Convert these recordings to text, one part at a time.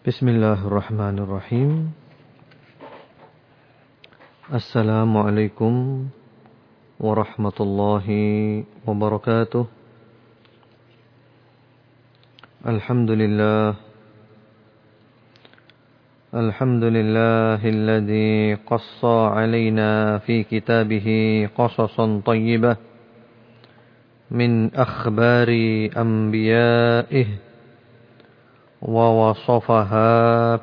Bismillahirrahmanirrahim. Assalamualaikum warahmatullahi wabarakatuh. Alhamdulillah. Alhamdulillahilladzi qassa alaina fi kitabih qasasan thayyibah min akhbari anbiya'ih ووصفها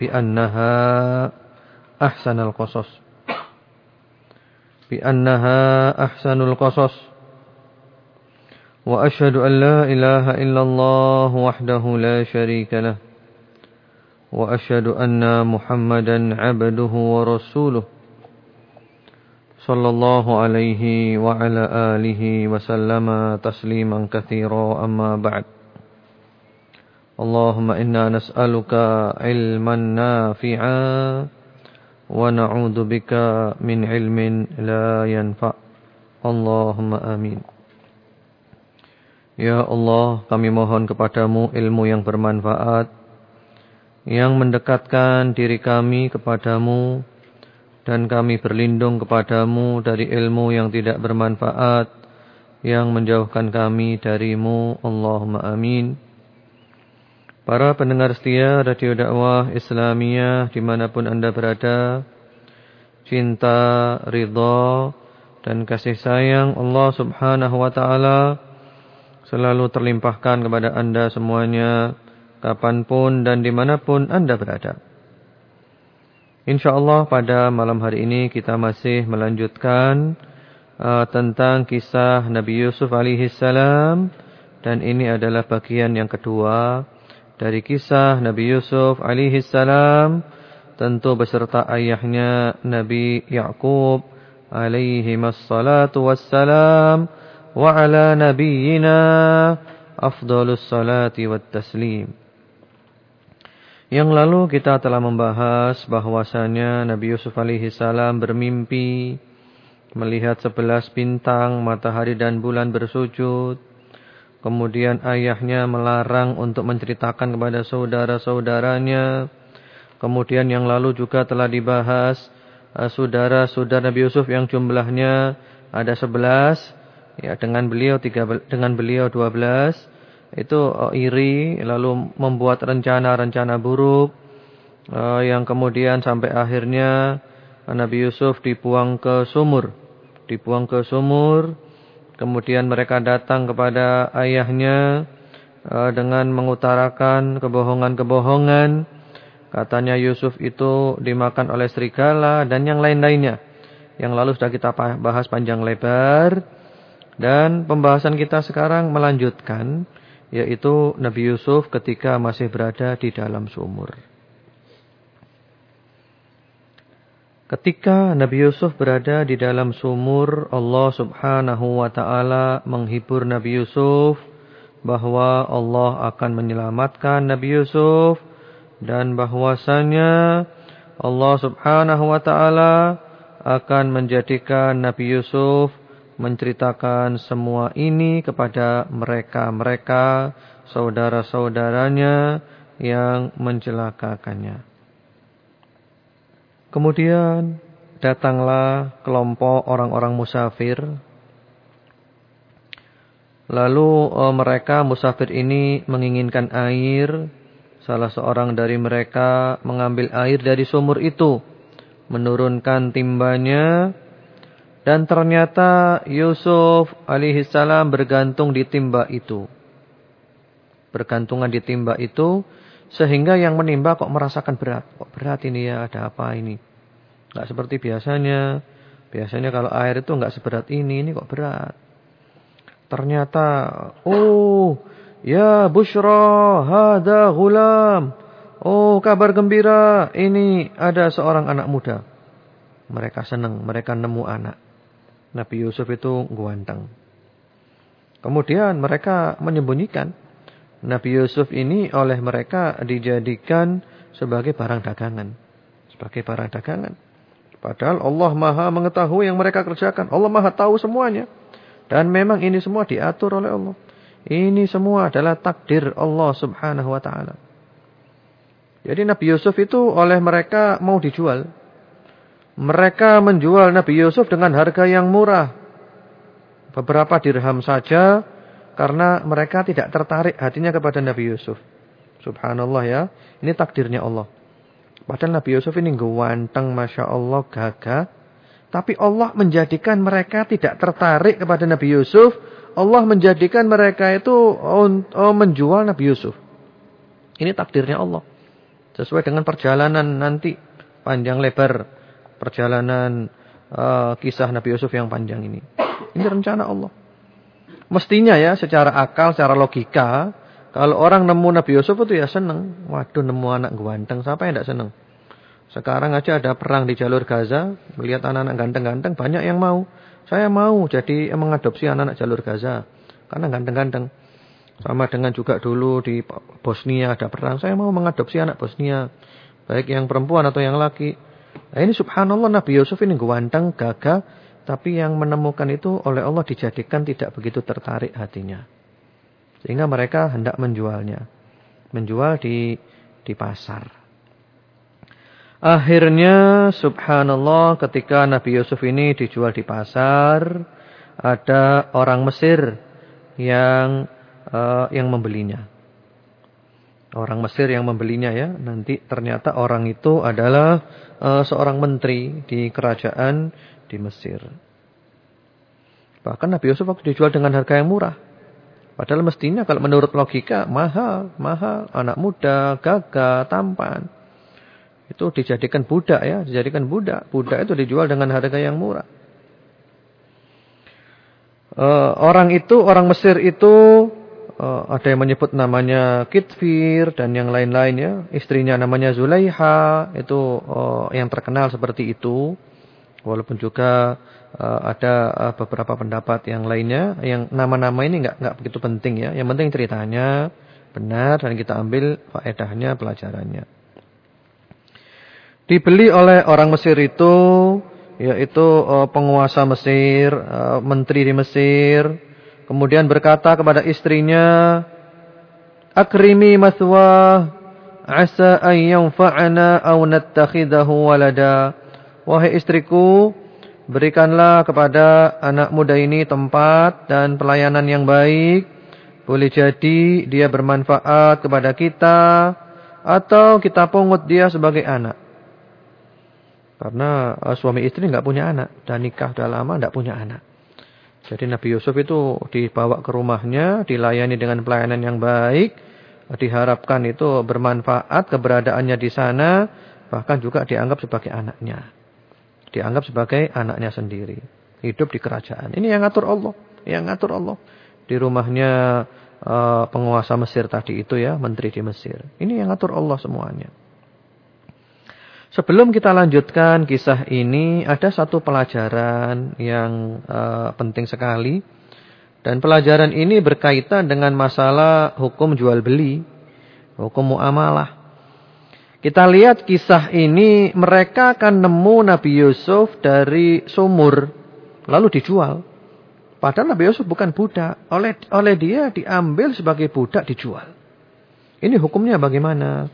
بأنها أحسن القصص. بأنها أحسن القصص. وأشهد أن لا إله إلا الله وحده لا شريك له. وأشهد أن محمدا عبده ورسوله. صلى الله عليه وعلى آله وسلم تسليما كثيرا أما بعد. اللهم إنا نسألك علما نافعا ونعوذ بك من علم لا ينفع اللهم آمين Ya Allah, kami mohon kepadamu ilmu yang bermanfaat, yang mendekatkan diri kami kepadamu, dan kami berlindung kepadamu dari ilmu yang tidak bermanfaat, yang menjauhkan kami darimu. Allahumma amin. Para pendengar setia Radio Dakwah Islamiyah di mana pun anda berada Cinta, ridha dan kasih sayang Allah subhanahu wa ta'ala Selalu terlimpahkan kepada anda semuanya Kapan pun dan di mana pun anda berada. InsyaAllah pada malam hari ini kita masih melanjutkan uh, Tentang kisah Nabi Yusuf alaihi salam Dan ini adalah bagian yang kedua dari kisah Nabi Yusuf alaihi salam tentu beserta ayahnya Nabi Yakub alaihi wassalatu wassalam wa ala nabiyyina afdalus salati wat taslim. Yang lalu kita telah membahas bahwasanya Nabi Yusuf alaihi salam bermimpi melihat sebelas bintang, matahari dan bulan bersujud Kemudian ayahnya melarang untuk menceritakan kepada saudara-saudaranya. Kemudian yang lalu juga telah dibahas eh, saudara-saudara Nabi Yusuf yang jumlahnya ada sebelas. Ya, dengan beliau tiga, dengan beliau dua belas. Itu uh, iri lalu membuat rencana-rencana buruk. Uh, yang kemudian sampai akhirnya Nabi Yusuf dibuang ke sumur. Dibuang ke sumur Kemudian mereka datang kepada ayahnya uh, dengan mengutarakan kebohongan-kebohongan. Katanya Yusuf itu dimakan oleh serigala dan yang lain-lainnya. Yang lalu sudah kita bahas panjang lebar. Dan pembahasan kita sekarang melanjutkan. Yaitu Nabi Yusuf ketika masih berada di dalam sumur. Ketika Nabi Yusuf berada di dalam sumur, Allah subhanahu wa ta'ala menghibur Nabi Yusuf bahwa Allah akan menyelamatkan Nabi Yusuf dan bahwasanya Allah subhanahu wa ta'ala akan menjadikan Nabi Yusuf menceritakan semua ini kepada mereka-mereka saudara-saudaranya yang mencelakakannya. Kemudian datanglah kelompok orang-orang musafir. Lalu oh, mereka musafir ini menginginkan air. Salah seorang dari mereka mengambil air dari sumur itu. Menurunkan timbanya. Dan ternyata Yusuf alaihissalam bergantung di timba itu. Bergantungan di timba itu. Sehingga yang menimba kok merasakan berat. Kok berat ini ya ada apa ini. Enggak seperti biasanya. Biasanya kalau air itu enggak seberat ini, ini kok berat. Ternyata, oh, ya Bushra, hada gulam. Oh, kabar gembira, ini ada seorang anak muda. Mereka senang, mereka nemu anak. Nabi Yusuf itu guanteng. Kemudian mereka menyembunyikan. Nabi Yusuf ini oleh mereka dijadikan sebagai barang dagangan. Sebagai barang dagangan. Padahal Allah maha mengetahui yang mereka kerjakan. Allah maha tahu semuanya. Dan memang ini semua diatur oleh Allah. Ini semua adalah takdir Allah subhanahu wa ta'ala. Jadi Nabi Yusuf itu oleh mereka mau dijual. Mereka menjual Nabi Yusuf dengan harga yang murah. Beberapa dirham saja karena mereka tidak tertarik hatinya kepada Nabi Yusuf. Subhanallah ya. Ini takdirnya Allah. Padahal Nabi Yusuf ini ganteng, Masya Allah, gagah. Tapi Allah menjadikan mereka tidak tertarik kepada Nabi Yusuf. Allah menjadikan mereka itu oh, menjual Nabi Yusuf. Ini takdirnya Allah. Sesuai dengan perjalanan nanti. Panjang lebar. Perjalanan uh, kisah Nabi Yusuf yang panjang ini. Ini rencana Allah. Mestinya ya secara akal, secara logika kalau orang nemu Nabi Yusuf itu ya senang. Waduh nemu anak ganteng, siapa yang tidak senang? Sekarang aja ada perang di jalur Gaza, melihat anak-anak ganteng-ganteng banyak yang mau. Saya mau jadi mengadopsi anak-anak jalur Gaza karena ganteng-ganteng. Sama dengan juga dulu di Bosnia ada perang, saya mau mengadopsi anak Bosnia, baik yang perempuan atau yang laki. Nah, ini subhanallah Nabi Yusuf ini ganteng, gagah, tapi yang menemukan itu oleh Allah dijadikan tidak begitu tertarik hatinya. Sehingga mereka hendak menjualnya. Menjual di di pasar. Akhirnya subhanallah ketika Nabi Yusuf ini dijual di pasar, ada orang Mesir yang uh, yang membelinya. Orang Mesir yang membelinya ya. Nanti ternyata orang itu adalah uh, seorang menteri di kerajaan di Mesir. Bahkan Nabi Yusuf waktu dijual dengan harga yang murah. Padahal mestinya kalau menurut logika mahal, mahal, anak muda, gagah, tampan. Itu dijadikan budak ya, dijadikan budak. Budak itu dijual dengan harga yang murah. Uh, orang itu, orang Mesir itu uh, ada yang menyebut namanya Kitfir dan yang lain-lain ya. Istrinya namanya Zulaiha, itu uh, yang terkenal seperti itu. Walaupun juga uh, ada uh, beberapa pendapat yang lainnya yang nama-nama ini enggak enggak begitu penting ya. Yang penting ceritanya benar dan kita ambil faedahnya, pelajarannya. Dibeli oleh orang Mesir itu yaitu uh, penguasa Mesir, uh, menteri di Mesir, kemudian berkata kepada istrinya, "Akrimi mathwa asa an yanfa'ana aw nattakhidahu walada." Wahai istriku, Berikanlah kepada anak muda ini tempat dan pelayanan yang baik. Boleh jadi dia bermanfaat kepada kita. Atau kita pungut dia sebagai anak. Karena uh, suami istri nggak punya anak. Dan nikah sudah lama nggak punya anak. Jadi Nabi Yusuf itu dibawa ke rumahnya. Dilayani dengan pelayanan yang baik. Diharapkan itu bermanfaat keberadaannya di sana. Bahkan juga dianggap sebagai anaknya dianggap sebagai anaknya sendiri. Hidup di kerajaan. Ini yang ngatur Allah. Yang ngatur Allah. Di rumahnya uh, penguasa Mesir tadi itu ya. Menteri di Mesir. Ini yang ngatur Allah semuanya. Sebelum kita lanjutkan kisah ini. Ada satu pelajaran yang uh, penting sekali. Dan pelajaran ini berkaitan dengan masalah hukum jual beli. Hukum muamalah. Kita lihat kisah ini mereka akan nemu Nabi Yusuf dari sumur lalu dijual. Padahal Nabi Yusuf bukan budak. Oleh oleh dia diambil sebagai budak dijual. Ini hukumnya bagaimana?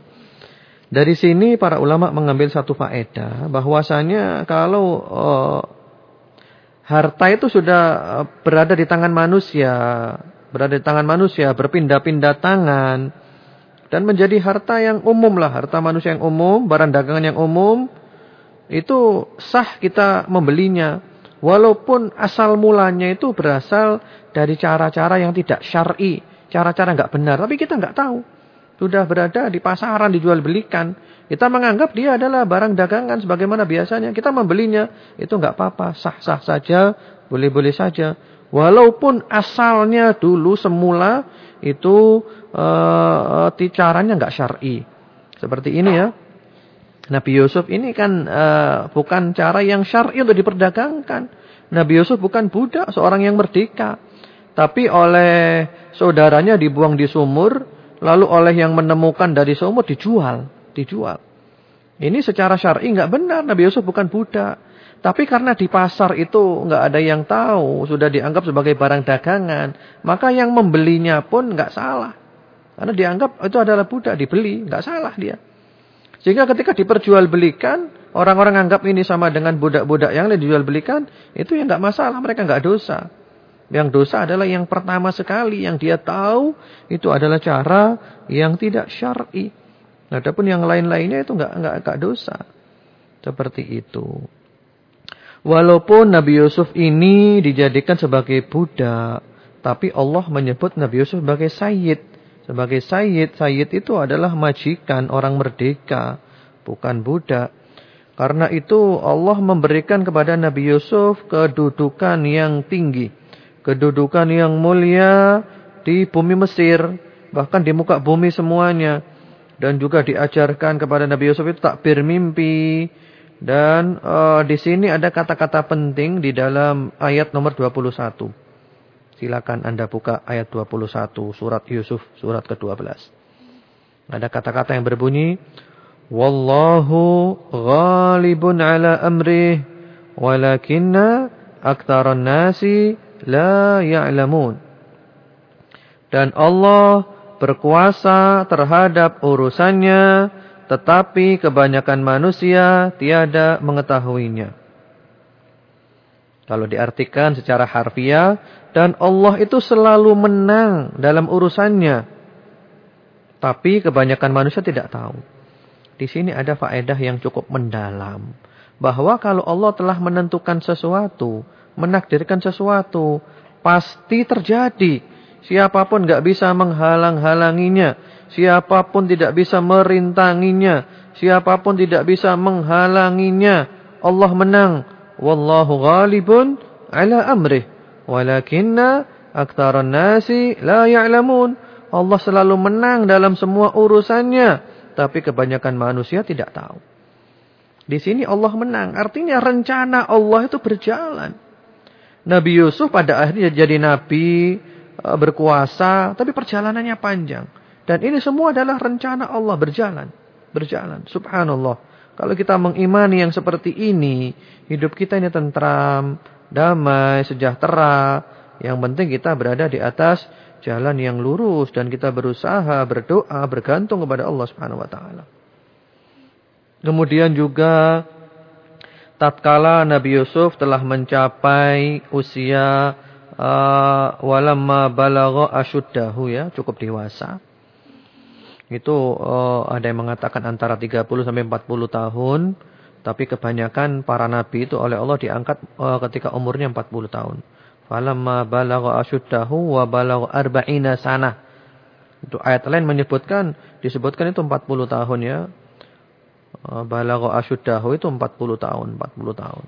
Dari sini para ulama mengambil satu faedah bahwasanya kalau uh, harta itu sudah eh, berada di tangan manusia, berada di tangan manusia, berpindah-pindah tangan, dan menjadi harta yang umum lah, harta manusia yang umum, barang dagangan yang umum, itu sah kita membelinya. Walaupun asal mulanya itu berasal dari cara-cara yang tidak syar'i, cara-cara nggak benar, tapi kita nggak tahu. Sudah berada di pasaran dijual belikan, kita menganggap dia adalah barang dagangan sebagaimana biasanya. Kita membelinya, itu nggak apa-apa, sah-sah saja, boleh-boleh saja. Walaupun asalnya dulu semula itu uh, caranya nggak syar'i. Seperti ini ya. Nabi Yusuf ini kan uh, bukan cara yang syar'i untuk diperdagangkan. Nabi Yusuf bukan budak, seorang yang merdeka. Tapi oleh saudaranya dibuang di sumur, lalu oleh yang menemukan dari sumur dijual, dijual. Ini secara syar'i nggak benar. Nabi Yusuf bukan budak. Tapi karena di pasar itu nggak ada yang tahu, sudah dianggap sebagai barang dagangan, maka yang membelinya pun nggak salah. Karena dianggap itu adalah budak, dibeli, nggak salah dia. Sehingga ketika diperjualbelikan, orang-orang anggap ini sama dengan budak-budak yang lain dijual-belikan, itu yang nggak masalah, mereka nggak dosa. Yang dosa adalah yang pertama sekali yang dia tahu itu adalah cara yang tidak syar'i. Adapun yang lain-lainnya itu nggak nggak nggak dosa. Seperti itu. Walaupun Nabi Yusuf ini dijadikan sebagai budak, tapi Allah menyebut Nabi Yusuf sebagai sayyid. Sebagai sayyid, sayyid itu adalah majikan orang merdeka, bukan budak. Karena itu Allah memberikan kepada Nabi Yusuf kedudukan yang tinggi. Kedudukan yang mulia di bumi Mesir. Bahkan di muka bumi semuanya. Dan juga diajarkan kepada Nabi Yusuf itu takbir mimpi. Dan uh, di sini ada kata-kata penting di dalam ayat nomor 21. Silakan Anda buka ayat 21 surat Yusuf surat ke-12. Ada kata-kata yang berbunyi Wallahu ghalibun ala amrih walakinna aktsaran nasi la ya'lamun. Dan Allah berkuasa terhadap urusannya tetapi kebanyakan manusia tiada mengetahuinya. Kalau diartikan secara harfiah, dan Allah itu selalu menang dalam urusannya. Tapi kebanyakan manusia tidak tahu. Di sini ada faedah yang cukup mendalam. Bahwa kalau Allah telah menentukan sesuatu, menakdirkan sesuatu, pasti terjadi. Siapa pun gak bisa menghalang-halanginya. Siapa pun tidak bisa merintanginya. Siapa pun tidak bisa menghalanginya. Allah menang. Wallahu ghalibun ala amrih. Walakinna aktaran nasi la ya'lamun. Allah selalu menang dalam semua urusannya. Tapi kebanyakan manusia tidak tahu. Di sini Allah menang. Artinya rencana Allah itu berjalan. Nabi Yusuf pada akhirnya jadi nabi, e, berkuasa. Tapi perjalanannya panjang. Dan ini semua adalah rencana Allah berjalan. Berjalan. Subhanallah. Kalau kita mengimani yang seperti ini. Hidup kita ini tentram damai, sejahtera. Yang penting kita berada di atas jalan yang lurus dan kita berusaha, berdoa, bergantung kepada Allah Subhanahu wa taala. Kemudian juga tatkala Nabi Yusuf telah mencapai usia uh, walamma balagha asyuddahu ya, cukup dewasa. Itu uh, ada yang mengatakan antara 30 sampai 40 tahun. Tapi kebanyakan para nabi itu oleh Allah diangkat uh, ketika umurnya 40 tahun. Falamma balagha asyuddahu wa balagha arba'ina sana. Itu ayat lain menyebutkan disebutkan itu 40 tahun ya. Uh, balagha asyuddahu itu 40 tahun, 40 tahun.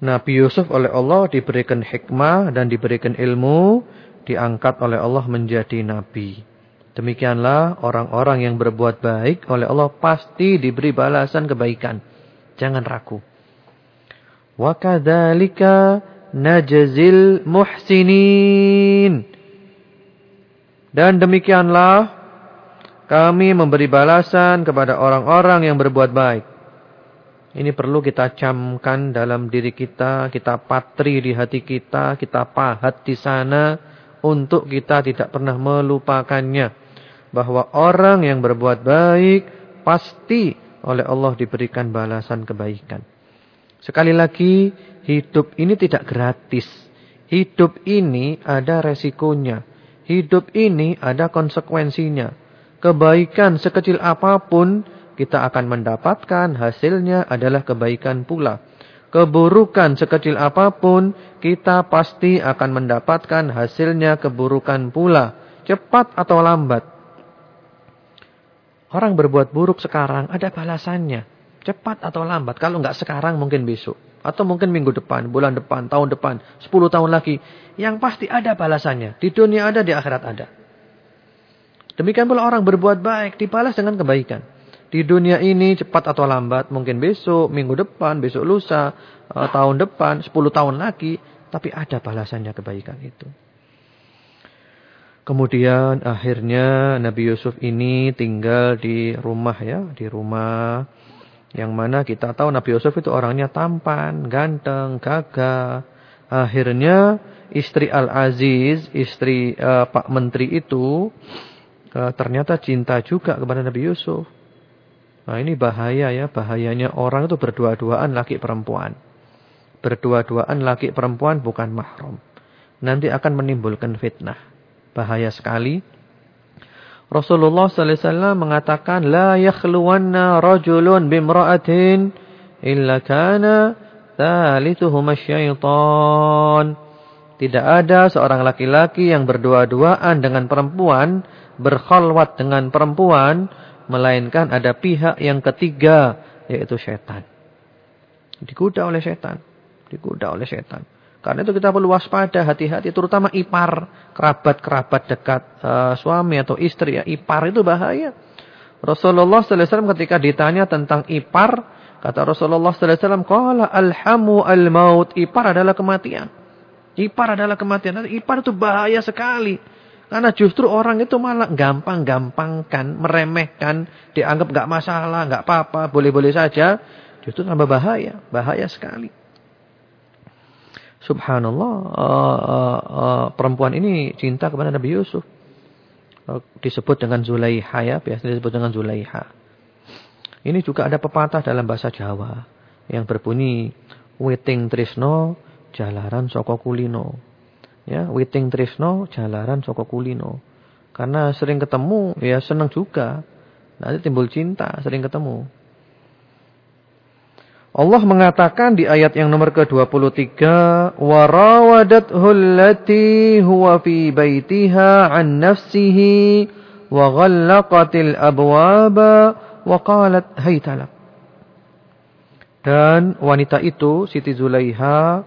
Nabi Yusuf oleh Allah diberikan hikmah dan diberikan ilmu, diangkat oleh Allah menjadi nabi. Demikianlah orang-orang yang berbuat baik oleh Allah pasti diberi balasan kebaikan. Jangan ragu. Wa kadzalika najzil muhsinin. Dan demikianlah kami memberi balasan kepada orang-orang yang berbuat baik. Ini perlu kita camkan dalam diri kita, kita patri di hati kita, kita pahat di sana untuk kita tidak pernah melupakannya. Bahwa orang yang berbuat baik pasti oleh Allah diberikan balasan kebaikan. Sekali lagi, hidup ini tidak gratis. Hidup ini ada resikonya. Hidup ini ada konsekuensinya. Kebaikan sekecil apa pun, kita akan mendapatkan hasilnya adalah kebaikan pula. Keburukan sekecil apa pun, kita pasti akan mendapatkan hasilnya keburukan pula. Cepat atau lambat. Orang berbuat buruk sekarang ada balasannya. Cepat atau lambat. Kalau nggak sekarang mungkin besok. Atau mungkin minggu depan, bulan depan, tahun depan, 10 tahun lagi. Yang pasti ada balasannya. Di dunia ada, di akhirat ada. Demikian pula orang berbuat baik dibalas dengan kebaikan. Di dunia ini cepat atau lambat, mungkin besok, minggu depan, besok lusa, eh, tahun depan, 10 tahun lagi. Tapi ada balasannya kebaikan itu. Kemudian akhirnya Nabi Yusuf ini tinggal di rumah ya, di rumah yang mana kita tahu Nabi Yusuf itu orangnya tampan, ganteng, gagah. Akhirnya istri Al-Aziz, istri uh, Pak Menteri itu uh, ternyata cinta juga kepada Nabi Yusuf. Nah ini bahaya ya, bahayanya orang itu berdua-duaan laki perempuan. Berdua-duaan laki perempuan bukan mahram. Nanti akan menimbulkan fitnah. Bahaya sekali. Rasulullah sallallahu alaihi wasallam mengatakan la yakhluwanna rajulun bimra'atin illa kana thalithuhuma syaitan. Tidak ada seorang laki-laki yang berdua-duaan dengan perempuan, berkhalwat dengan perempuan, melainkan ada pihak yang ketiga, yaitu setan. Digoda oleh setan. Digoda oleh setan. Karena itu kita perlu waspada, hati-hati, terutama ipar, kerabat-kerabat dekat uh, suami atau istri ya, ipar itu bahaya. Rasulullah sallallahu alaihi wasallam ketika ditanya tentang ipar, kata Rasulullah sallallahu alaihi wasallam, "Qala alhamu al-maut." Ipar adalah kematian. Ipar adalah kematian. Ipar itu bahaya sekali. Karena justru orang itu malah gampang-gampangkan, meremehkan, dianggap nggak masalah, nggak apa-apa, boleh-boleh saja. Justru tambah bahaya, bahaya sekali. Subhanallah, uh, uh, uh, perempuan ini cinta kepada Nabi Yusuf. Uh, disebut dengan Zulaiha ya, biasanya disebut dengan Zulaiha. Ini juga ada pepatah dalam bahasa Jawa yang berbunyi witing trisno jalaran soko kulino ya Witing Trisno Jalaran Soko Kulino. Karena sering ketemu ya senang juga. Nanti timbul cinta sering ketemu. Allah mengatakan di ayat yang nomor ke-23 warawadat allati huwa fi baitiha an nafsihi wa ghallaqatil abwaba wa qalat haytalak. Dan wanita itu Siti Zulaiha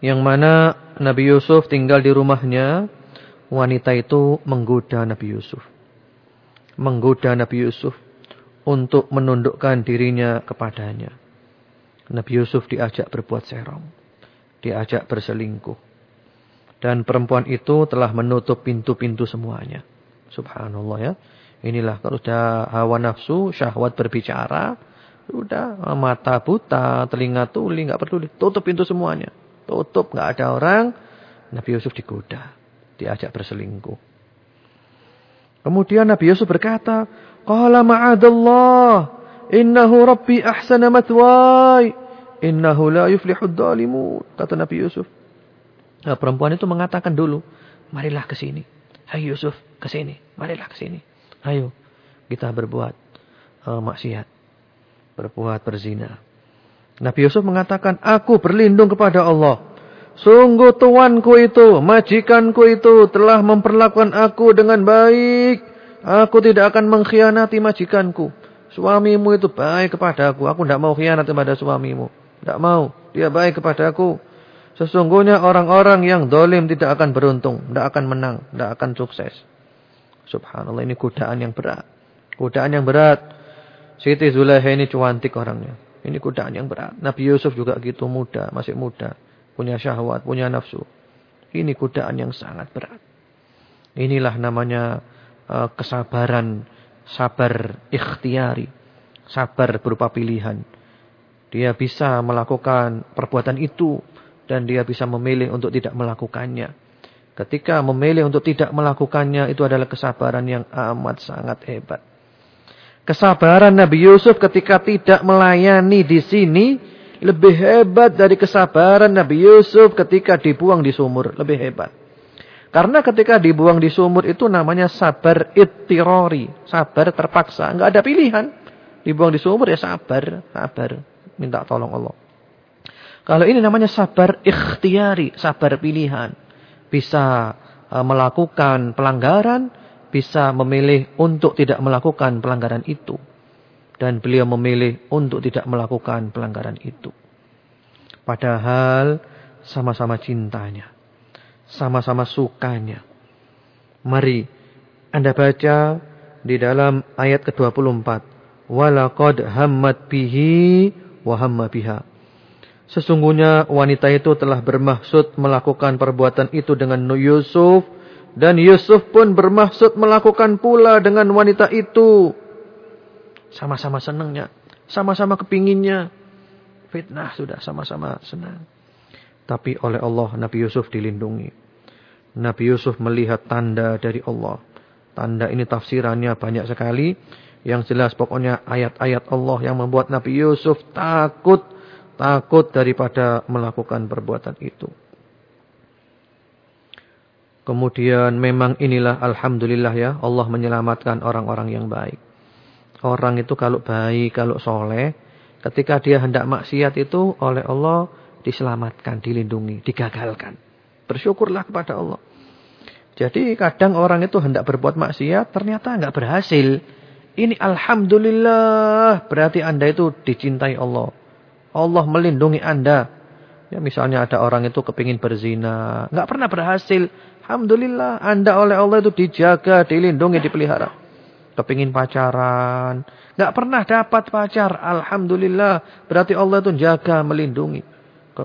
yang mana Nabi Yusuf tinggal di rumahnya, wanita itu menggoda Nabi Yusuf. Menggoda Nabi Yusuf untuk menundukkan dirinya kepadanya. Nabi Yusuf diajak berbuat serong. Diajak berselingkuh. Dan perempuan itu telah menutup pintu-pintu semuanya. Subhanallah ya. Inilah kalau sudah hawa nafsu, syahwat berbicara. Sudah mata buta, telinga tuli, nggak peduli. Tutup pintu semuanya. Tutup, nggak ada orang. Nabi Yusuf digoda. Diajak berselingkuh. Kemudian Nabi Yusuf berkata, Qala ma'adallah. Innahu rabbi ahsana matwai. Innahu la yuflihud dalimun. Kata Nabi Yusuf. Nah, perempuan itu mengatakan dulu. Marilah ke sini. Hai Yusuf, ke sini. Marilah ke sini. Ayo, kita berbuat uh, maksiat. Berbuat berzina. Nabi Yusuf mengatakan, aku berlindung kepada Allah. Sungguh tuanku itu, majikanku itu telah memperlakukan aku dengan baik. Aku tidak akan mengkhianati majikanku. Suamimu itu baik kepada aku. Aku tidak mau khianat kepada suamimu. Tidak mau. Dia baik kepada aku. Sesungguhnya orang-orang yang dolim tidak akan beruntung. Tidak akan menang. Tidak akan sukses. Subhanallah ini godaan yang berat. Godaan yang berat. Siti Zulaiha ini cuantik orangnya. Ini godaan yang berat. Nabi Yusuf juga gitu muda. Masih muda. Punya syahwat. Punya nafsu. Ini godaan yang sangat berat. Inilah namanya Eh, kesabaran, sabar ikhtiari, sabar berupa pilihan. Dia bisa melakukan perbuatan itu dan dia bisa memilih untuk tidak melakukannya. Ketika memilih untuk tidak melakukannya itu adalah kesabaran yang amat sangat hebat. Kesabaran Nabi Yusuf ketika tidak melayani di sini lebih hebat dari kesabaran Nabi Yusuf ketika dibuang di sumur, lebih hebat. Karena ketika dibuang di sumur itu namanya sabar ittirori. Sabar terpaksa. Enggak ada pilihan. Dibuang di sumur ya sabar. Sabar. Minta tolong Allah. Kalau ini namanya sabar ikhtiari. Sabar pilihan. Bisa uh, melakukan pelanggaran. Bisa memilih untuk tidak melakukan pelanggaran itu. Dan beliau memilih untuk tidak melakukan pelanggaran itu. Padahal sama-sama cintanya sama-sama sukanya. Mari Anda baca di dalam ayat ke-24. Walaqad hammat bihi wa hamma biha. Sesungguhnya wanita itu telah bermaksud melakukan perbuatan itu dengan Yusuf. Dan Yusuf pun bermaksud melakukan pula dengan wanita itu. Sama-sama senangnya. Sama-sama kepinginnya. Fitnah sudah sama-sama senang. Tapi oleh Allah Nabi Yusuf dilindungi. Nabi Yusuf melihat tanda dari Allah. Tanda ini tafsirannya banyak sekali. Yang jelas pokoknya ayat-ayat Allah yang membuat Nabi Yusuf takut. Takut daripada melakukan perbuatan itu. Kemudian memang inilah Alhamdulillah ya. Allah menyelamatkan orang-orang yang baik. Orang itu kalau baik, kalau soleh. Ketika dia hendak maksiat itu oleh Allah diselamatkan, dilindungi, digagalkan. Bersyukurlah kepada Allah. Jadi kadang orang itu hendak berbuat maksiat ternyata enggak berhasil. Ini Alhamdulillah berarti anda itu dicintai Allah. Allah melindungi anda. Ya misalnya ada orang itu kepingin berzina. enggak pernah berhasil. Alhamdulillah anda oleh Allah itu dijaga, dilindungi, dipelihara. Kepingin pacaran. enggak pernah dapat pacar. Alhamdulillah berarti Allah itu jaga, melindungi.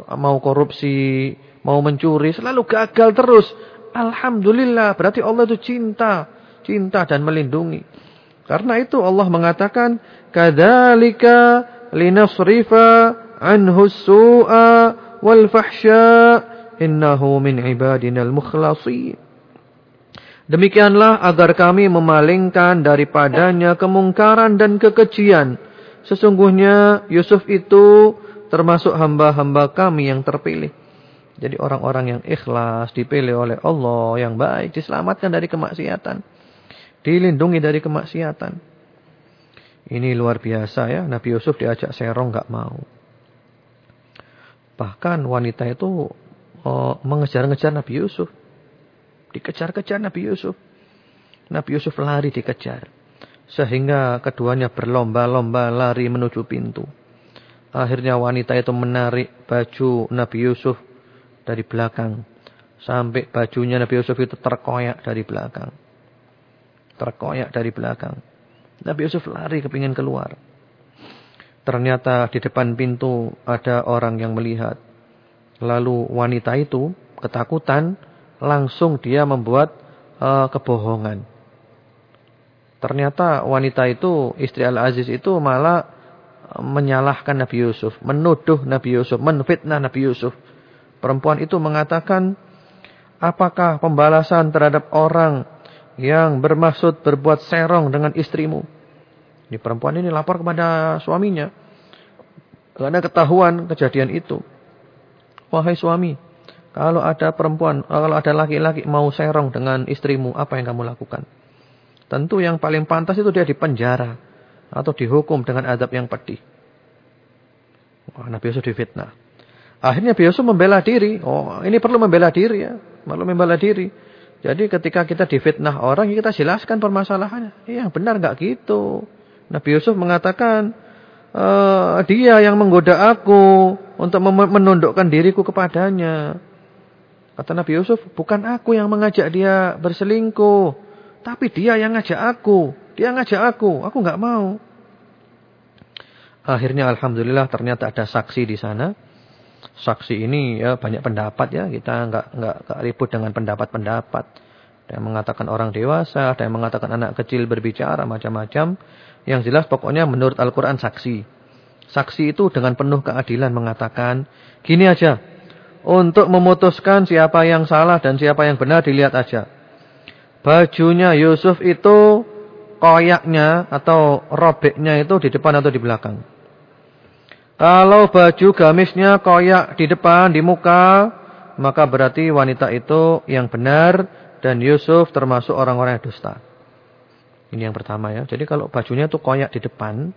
Mau korupsi, mau mencuri. Selalu gagal terus. Alhamdulillah berarti Allah itu cinta. Cinta dan melindungi. Karena itu Allah mengatakan kadzalika linasrifa anhu su'a wal innahu min ibadinal mukhlasin. Demikianlah agar kami memalingkan daripadanya kemungkaran dan kekejian. Sesungguhnya Yusuf itu termasuk hamba-hamba kami yang terpilih. Jadi orang-orang yang ikhlas dipilih oleh Allah yang baik diselamatkan dari kemaksiatan. Dilindungi dari kemaksiatan. Ini luar biasa ya. Nabi Yusuf diajak serong gak mau. Bahkan wanita itu oh, mengejar-ngejar Nabi Yusuf. Dikejar-kejar Nabi Yusuf. Nabi Yusuf lari dikejar. Sehingga keduanya berlomba-lomba lari menuju pintu. Akhirnya wanita itu menarik baju Nabi Yusuf dari belakang. Sampai bajunya Nabi Yusuf itu terkoyak dari belakang terkoyak dari belakang. Nabi Yusuf lari kepingin keluar. Ternyata di depan pintu ada orang yang melihat. Lalu wanita itu ketakutan, langsung dia membuat uh, kebohongan. Ternyata wanita itu, istri Al-Aziz itu malah menyalahkan Nabi Yusuf, menuduh Nabi Yusuf, menfitnah Nabi Yusuf. Perempuan itu mengatakan, apakah pembalasan terhadap orang yang bermaksud berbuat serong dengan istrimu. Ini perempuan ini lapor kepada suaminya. Karena ketahuan kejadian itu. Wahai suami, kalau ada perempuan, kalau ada laki-laki mau serong dengan istrimu, apa yang kamu lakukan? Tentu yang paling pantas itu dia dipenjara atau dihukum dengan adab yang pedih. Wah, Nabi Yusuf difitnah. Akhirnya Nabi Yusuf membela diri. Oh, ini perlu membela diri ya. Perlu membela diri. Jadi ketika kita difitnah orang, kita jelaskan permasalahannya. Iya, benar nggak gitu. Nabi Yusuf mengatakan, e, dia yang menggoda aku untuk menundukkan diriku kepadanya. Kata Nabi Yusuf, bukan aku yang mengajak dia berselingkuh. Tapi dia yang ngajak aku. Dia ngajak aku, aku nggak mau. Akhirnya Alhamdulillah ternyata ada saksi di sana saksi ini ya banyak pendapat ya. Kita enggak, enggak ribut dengan pendapat-pendapat. Ada yang mengatakan orang dewasa, ada yang mengatakan anak kecil berbicara macam-macam. Yang jelas pokoknya menurut Al-Qur'an saksi. Saksi itu dengan penuh keadilan mengatakan, gini aja. Untuk memutuskan siapa yang salah dan siapa yang benar dilihat aja. Bajunya Yusuf itu koyaknya atau robeknya itu di depan atau di belakang. Kalau baju gamisnya koyak di depan, di muka, maka berarti wanita itu yang benar dan Yusuf termasuk orang-orang yang dusta. Ini yang pertama ya. Jadi kalau bajunya itu koyak di depan,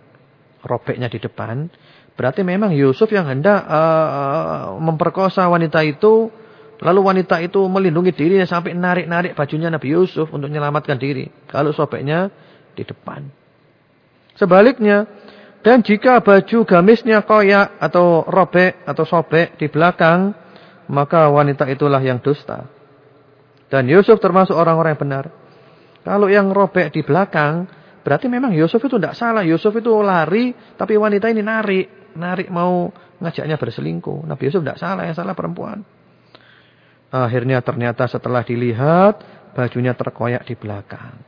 robeknya di depan, berarti memang Yusuf yang hendak uh, memperkosa wanita itu, lalu wanita itu melindungi dirinya sampai narik-narik bajunya Nabi Yusuf untuk menyelamatkan diri. Kalau sobeknya di depan. Sebaliknya, dan jika baju gamisnya koyak atau robek atau sobek di belakang, maka wanita itulah yang dusta. Dan Yusuf termasuk orang-orang yang benar. Kalau yang robek di belakang, berarti memang Yusuf itu tidak salah. Yusuf itu lari, tapi wanita ini narik. Narik mau ngajaknya berselingkuh. Nabi Yusuf tidak salah, yang salah perempuan. Akhirnya ternyata setelah dilihat, bajunya terkoyak di belakang.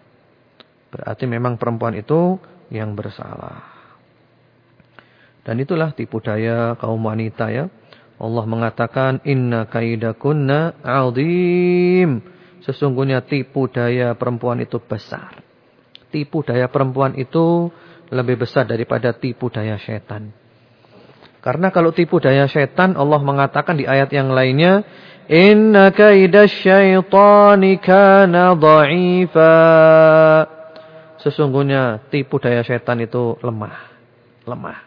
Berarti memang perempuan itu yang bersalah. Dan itulah tipu daya kaum wanita ya. Allah mengatakan inna kaidakunna azim. Sesungguhnya tipu daya perempuan itu besar. Tipu daya perempuan itu lebih besar daripada tipu daya setan. Karena kalau tipu daya setan Allah mengatakan di ayat yang lainnya Inna kaidasyaitani kana dha'ifa Sesungguhnya tipu daya setan itu lemah. Lemah.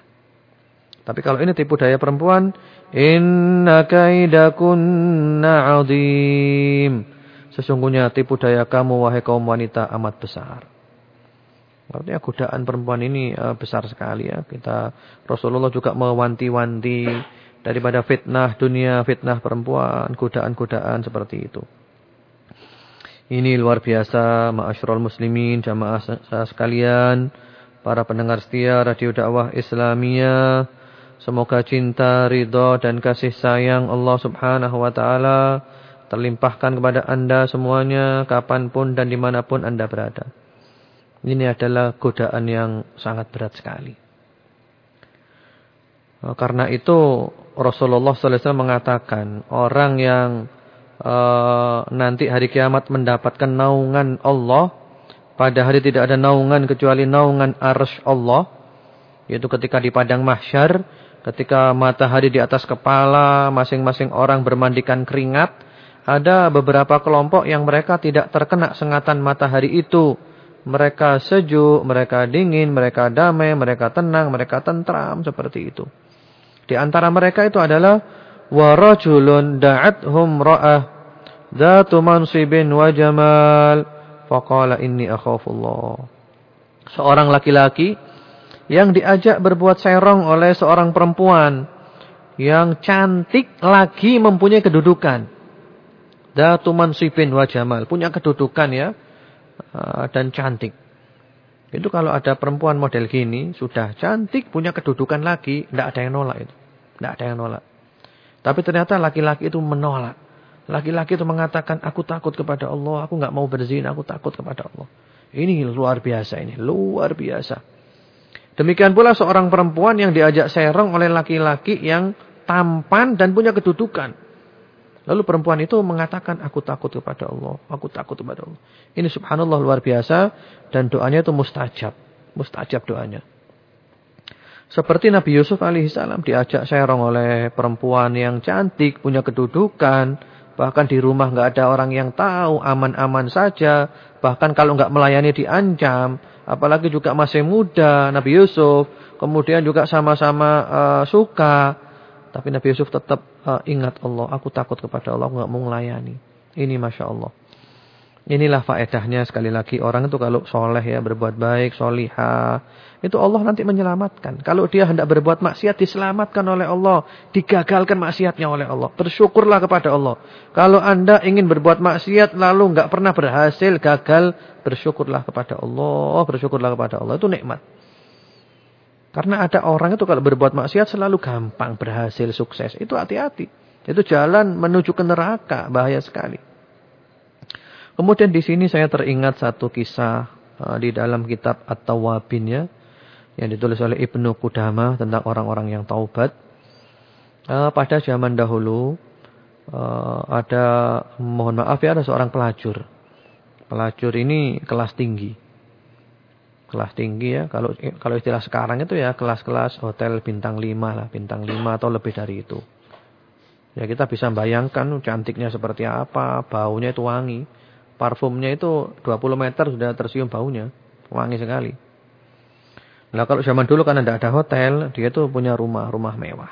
Tapi kalau ini tipu daya perempuan Inna kaidakunna 'adzim Sesungguhnya tipu daya kamu wahai kaum wanita amat besar. Artinya godaan perempuan ini uh, besar sekali ya. Kita Rasulullah juga mewanti-wanti daripada fitnah dunia, fitnah perempuan, godaan-godaan seperti itu. Ini luar biasa ma'asyiral muslimin, jamaah sekalian, para pendengar setia radio dakwah Islamiyah. Semoga cinta, ridha dan kasih sayang Allah Subhanahu wa taala terlimpahkan kepada anda semuanya kapan pun dan di mana pun anda berada. Ini adalah godaan yang sangat berat sekali. Eh, karena itu Rasulullah SAW mengatakan orang yang uh, nanti hari kiamat mendapatkan naungan Allah pada hari tidak ada naungan kecuali naungan arsy Allah yaitu ketika di padang mahsyar ketika matahari di atas kepala masing-masing orang bermandikan keringat ada beberapa kelompok yang mereka tidak terkena sengatan matahari itu. Mereka sejuk, mereka dingin, mereka damai, mereka tenang, mereka tentram seperti itu. Di antara mereka itu adalah warajulun da'athum ra'ah dzatu mansibin wa jamal faqala inni akhafullah. Seorang laki-laki yang diajak berbuat serong oleh seorang perempuan yang cantik lagi mempunyai kedudukan. Datu mansibin wa jamal. Punya kedudukan ya. Ah, dan cantik. Itu kalau ada perempuan model gini. Sudah cantik, punya kedudukan lagi. Tidak ada yang nolak itu. Tidak ada yang nolak. Tapi ternyata laki-laki itu menolak. Laki-laki itu mengatakan, aku takut kepada Allah. Aku nggak mau berzina, aku takut kepada Allah. Ini luar biasa ini. Luar biasa. Demikian pula seorang perempuan yang diajak serong oleh laki-laki yang tampan dan punya kedudukan. Lalu perempuan itu mengatakan, aku takut kepada Allah. Aku takut kepada Allah. Ini subhanallah luar biasa. Dan doanya itu mustajab. Mustajab doanya. Seperti Nabi Yusuf alaihissalam diajak serong oleh perempuan yang cantik, punya kedudukan. Bahkan di rumah nggak ada orang yang tahu, aman-aman saja. Bahkan kalau nggak melayani diancam. Apalagi juga masih muda, Nabi Yusuf. Kemudian juga sama-sama uh, suka. Tapi Nabi Yusuf tetap uh, ingat Allah. Aku takut kepada Allah. Aku nggak mau melayani. Ini Masya Allah. Inilah faedahnya sekali lagi. Orang itu kalau soleh ya. Berbuat baik, solihah. Itu Allah nanti menyelamatkan. Kalau dia hendak berbuat maksiat. Diselamatkan oleh Allah. Digagalkan maksiatnya oleh Allah. Bersyukurlah kepada Allah. Kalau anda ingin berbuat maksiat. Lalu nggak pernah berhasil. Gagal. Bersyukurlah kepada Allah. Bersyukurlah kepada Allah. Itu nikmat. Karena ada orang itu kalau berbuat maksiat selalu gampang berhasil sukses. Itu hati-hati. Itu jalan menuju ke neraka. Bahaya sekali. Kemudian di sini saya teringat satu kisah uh, di dalam kitab At-Tawabin ya. Yang ditulis oleh Ibnu Qudamah tentang orang-orang yang taubat. Uh, pada zaman dahulu uh, ada, mohon maaf ya, ada seorang pelacur. Pelacur ini kelas tinggi kelas tinggi ya. Kalau kalau istilah sekarang itu ya kelas-kelas hotel bintang 5 lah, bintang 5 atau lebih dari itu. Ya kita bisa bayangkan cantiknya seperti apa, baunya itu wangi. Parfumnya itu 20 meter sudah tersium baunya, wangi sekali. Nah kalau zaman dulu kan tidak ada hotel, dia itu punya rumah, rumah mewah.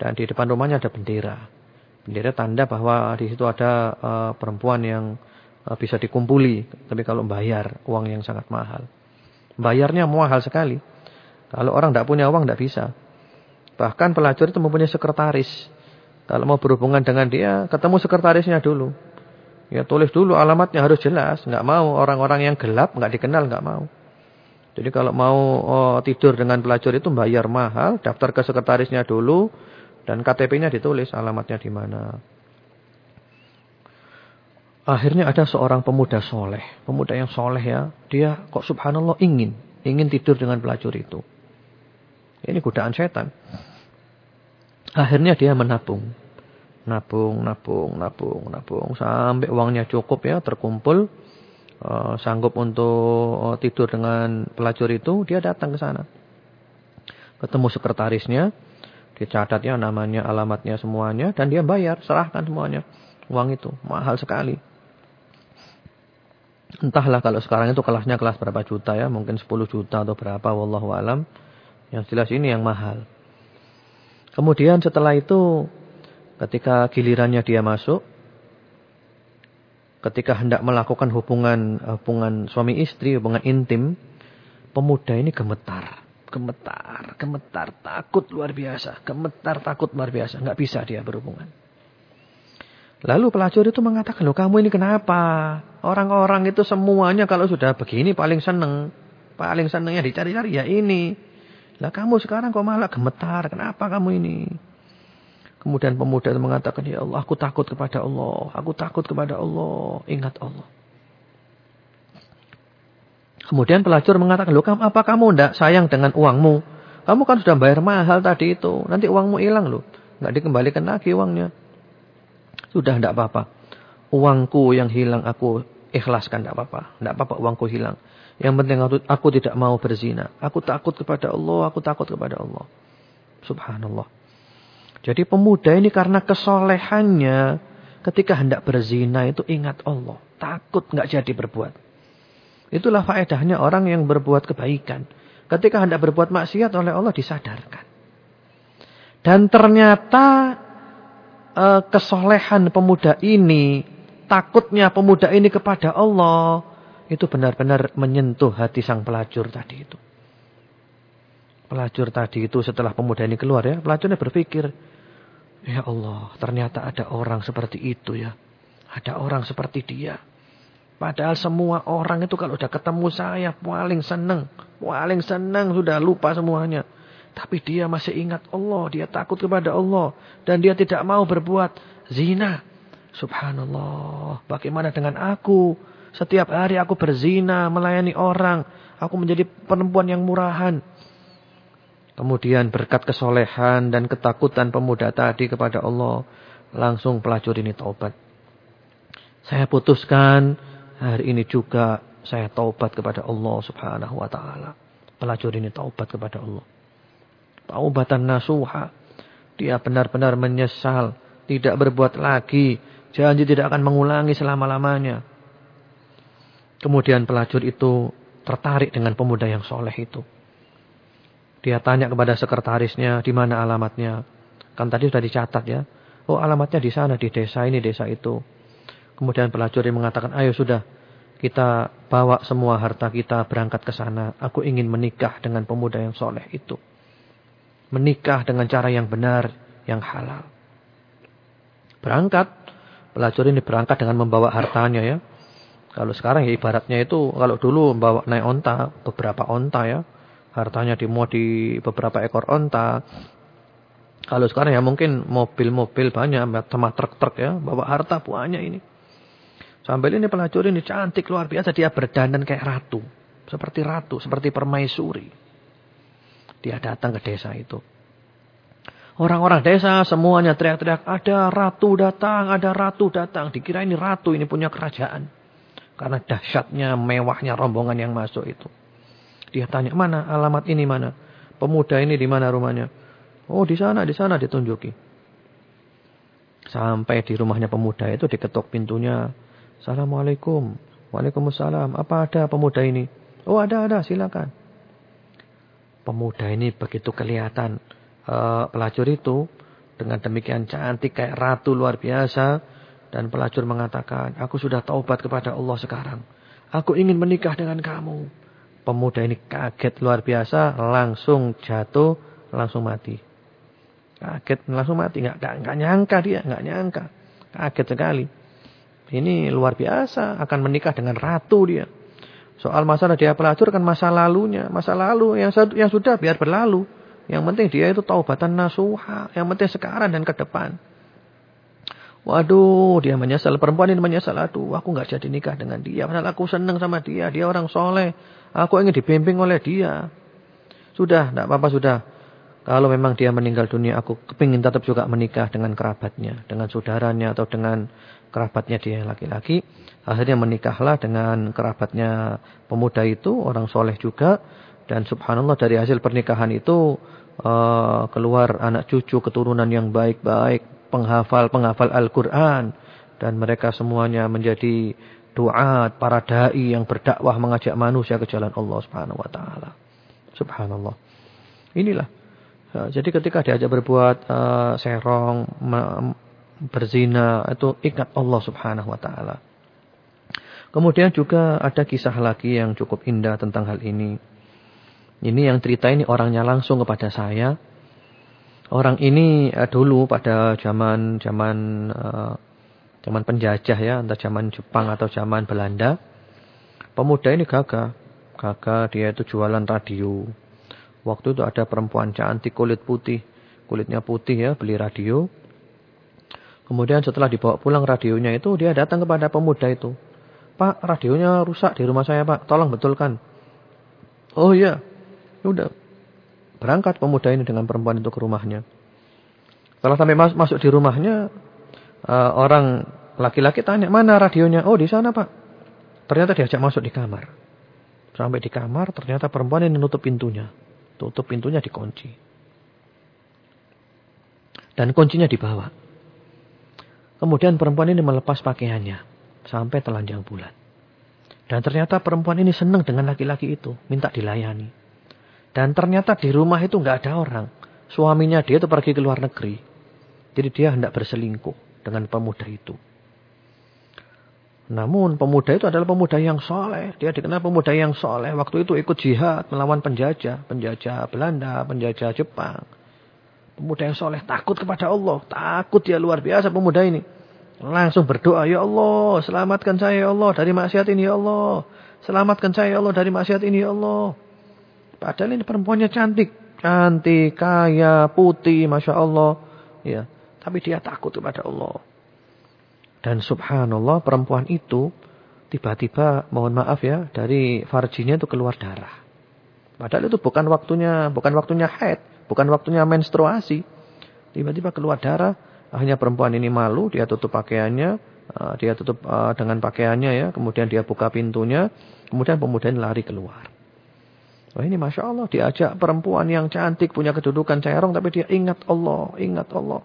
Dan di depan rumahnya ada bendera. Bendera tanda bahwa di situ ada uh, perempuan yang bisa dikumpuli. Tapi kalau bayar uang yang sangat mahal. Bayarnya mahal sekali. Kalau orang tidak punya uang tidak bisa. Bahkan pelacur itu mempunyai sekretaris. Kalau mau berhubungan dengan dia, ketemu sekretarisnya dulu. Ya tulis dulu alamatnya harus jelas. Nggak mau orang-orang yang gelap, nggak dikenal, nggak mau. Jadi kalau mau oh, tidur dengan pelacur itu bayar mahal, daftar ke sekretarisnya dulu, dan KTP-nya ditulis alamatnya di mana. Akhirnya ada seorang pemuda soleh. Pemuda yang soleh ya. Dia kok subhanallah ingin. Ingin tidur dengan pelacur itu. Ini godaan setan. Akhirnya dia menabung. Nabung, nabung, nabung, nabung. Sampai uangnya cukup ya terkumpul. uh, sanggup untuk uh, tidur dengan pelacur itu, dia datang ke sana. Ketemu sekretarisnya, dicatat ya namanya, alamatnya semuanya dan dia bayar, serahkan semuanya. Uang itu mahal sekali. Entahlah kalau sekarang itu kelasnya kelas berapa juta ya, mungkin 10 juta atau berapa wallahu alam. Yang jelas ini yang mahal. Kemudian setelah itu ketika gilirannya dia masuk ketika hendak melakukan hubungan hubungan suami istri, hubungan intim, pemuda ini gemetar, gemetar, gemetar, takut luar biasa, gemetar, takut luar biasa, nggak bisa dia berhubungan. Lalu pelacur itu mengatakan, loh kamu ini kenapa? Orang-orang itu semuanya kalau sudah begini paling seneng. Paling senengnya dicari-cari ya ini. Lah kamu sekarang kok malah gemetar, kenapa kamu ini? Kemudian pemuda itu mengatakan, ya Allah aku takut kepada Allah. Aku takut kepada Allah. Ingat Allah. Kemudian pelacur mengatakan, loh apa kamu tidak sayang dengan uangmu? Kamu kan sudah bayar mahal tadi itu. Nanti uangmu hilang loh. Nggak dikembalikan lagi uangnya. Sudah tidak apa-apa. Uangku yang hilang aku ikhlaskan tidak apa-apa. Tidak apa-apa uangku hilang. Yang penting aku, aku tidak mau berzina. Aku takut kepada Allah. Aku takut kepada Allah. Subhanallah. Jadi pemuda ini karena kesolehannya. Ketika hendak berzina itu ingat Allah. Takut nggak jadi berbuat. Itulah faedahnya orang yang berbuat kebaikan. Ketika hendak berbuat maksiat oleh Allah disadarkan. Dan ternyata uh, kesolehan pemuda ini, takutnya pemuda ini kepada Allah, itu benar-benar menyentuh hati sang pelacur tadi itu. Pelacur tadi itu setelah pemuda ini keluar ya, pelacurnya berpikir, ya Allah, ternyata ada orang seperti itu ya. Ada orang seperti dia. Padahal semua orang itu kalau udah ketemu saya paling seneng. Paling seneng sudah lupa semuanya. Tapi dia masih ingat Allah. Dia takut kepada Allah. Dan dia tidak mau berbuat zina. Subhanallah. Bagaimana dengan aku? Setiap hari aku berzina, melayani orang. Aku menjadi perempuan yang murahan. Kemudian berkat kesolehan dan ketakutan pemuda tadi kepada Allah. Langsung pelacur ini taubat. Saya putuskan hari ini juga saya taubat kepada Allah subhanahu wa ta'ala. Pelacur ini taubat kepada Allah. Taubatan nasuha. Dia benar-benar menyesal. Tidak berbuat lagi. Janji tidak akan mengulangi selama-lamanya. Kemudian pelacur itu tertarik dengan pemuda yang soleh itu. Dia tanya kepada sekretarisnya, di mana alamatnya. Kan tadi sudah dicatat ya. Oh alamatnya di sana, di desa ini, desa itu. Kemudian pelacur yang mengatakan, ayo sudah. Kita bawa semua harta kita berangkat ke sana. Aku ingin menikah dengan pemuda yang soleh itu menikah dengan cara yang benar, yang halal. Berangkat, pelacur ini berangkat dengan membawa hartanya ya. Kalau sekarang ya ibaratnya itu, kalau dulu membawa naik onta, beberapa onta ya. Hartanya dimuat di beberapa ekor onta. Kalau sekarang ya mungkin mobil-mobil banyak, sama truk-truk ya, bawa harta banyak ini. Sambil ini pelacur ini cantik luar biasa, dia berdandan kayak ratu. Seperti ratu, seperti permaisuri. Dia datang ke desa itu. Orang-orang desa semuanya teriak-teriak, ada ratu datang, ada ratu datang. Dikira ini ratu, ini punya kerajaan. Karena dahsyatnya, mewahnya rombongan yang masuk itu. Dia tanya, mana alamat ini mana? Pemuda ini di mana rumahnya? Oh di sana, di sana ditunjuki. Sampai di rumahnya pemuda itu diketuk pintunya. Assalamualaikum. Waalaikumsalam. Apa ada pemuda ini? Oh ada, ada, silakan pemuda ini begitu kelihatan uh, pelacur itu dengan demikian cantik kayak ratu luar biasa dan pelacur mengatakan aku sudah taubat kepada Allah sekarang. Aku ingin menikah dengan kamu. Pemuda ini kaget luar biasa langsung jatuh langsung mati. Kaget langsung mati. Nggak nggak nyangka dia nggak nyangka. Kaget sekali. Ini luar biasa akan menikah dengan ratu dia Soal masalah dia pelacur kan masa lalunya. Masa lalu yang, yang sudah biar berlalu. Yang penting dia itu taubatan nasuha. Yang penting sekarang dan ke depan. Waduh, dia menyesal. Perempuan ini menyesal. Aduh, aku nggak jadi nikah dengan dia. Padahal aku senang sama dia. Dia orang soleh. Aku ingin dibimbing oleh dia. Sudah, tidak apa-apa sudah. Kalau memang dia meninggal dunia, aku kepingin tetap juga menikah dengan kerabatnya, dengan saudaranya atau dengan kerabatnya dia laki-laki. Akhirnya menikahlah dengan kerabatnya pemuda itu, orang soleh juga. Dan subhanallah dari hasil pernikahan itu uh, keluar anak cucu keturunan yang baik-baik, penghafal-penghafal Al-Quran. Dan mereka semuanya menjadi duat, para da'i yang berdakwah mengajak manusia ke jalan Allah subhanahu wa ta'ala. Subhanallah. Inilah Ya, jadi ketika diajak berbuat uh, serong, berzina, itu ingat Allah subhanahu wa ta'ala. Kemudian juga ada kisah lagi yang cukup indah tentang hal ini. Ini yang cerita ini orangnya langsung kepada saya. Orang ini uh, dulu pada zaman zaman uh, zaman penjajah ya, entah zaman Jepang atau zaman Belanda. Pemuda ini gagah. Gagah dia itu jualan radio. Waktu itu ada perempuan cantik kulit putih. Kulitnya putih ya, beli radio. Kemudian setelah dibawa pulang radionya itu, dia datang kepada pemuda itu. Pak, radionya rusak di rumah saya pak, tolong betulkan. Oh iya, udah. Berangkat pemuda ini dengan perempuan itu ke rumahnya. Setelah sampai mas masuk di rumahnya, uh, orang laki-laki tanya, mana radionya? Oh di sana pak. Ternyata diajak masuk di kamar. Sampai di kamar, ternyata perempuan ini nutup pintunya. Tutup pintunya dikunci. Dan kuncinya dibawa. Kemudian perempuan ini melepas pakaiannya. Sampai telanjang bulat. Dan ternyata perempuan ini senang dengan laki-laki itu. Minta dilayani. Dan ternyata di rumah itu nggak ada orang. Suaminya dia itu pergi ke luar negeri. Jadi dia hendak berselingkuh dengan pemuda itu. Namun pemuda itu adalah pemuda yang soleh. Dia dikenal pemuda yang soleh. Waktu itu ikut jihad melawan penjajah. Penjajah Belanda, penjajah Jepang. Pemuda yang soleh takut kepada Allah. Takut dia luar biasa pemuda ini. Langsung berdoa, Ya Allah selamatkan saya ya Allah dari maksiat ini ya Allah. Selamatkan saya ya Allah dari maksiat ini ya Allah. Padahal ini perempuannya cantik. Cantik, kaya, putih, Masya Allah. Ya, Tapi dia takut kepada Allah. Dan subhanallah perempuan itu tiba-tiba mohon maaf ya dari farjinya itu keluar darah. Padahal itu bukan waktunya bukan waktunya haid, bukan waktunya menstruasi. Tiba-tiba keluar darah, akhirnya perempuan ini malu, dia tutup pakaiannya, uh, dia tutup uh, dengan pakaiannya ya, kemudian dia buka pintunya, kemudian pemuda ini lari keluar. Wah ini Masya Allah diajak perempuan yang cantik punya kedudukan cairong tapi dia ingat Allah, ingat Allah.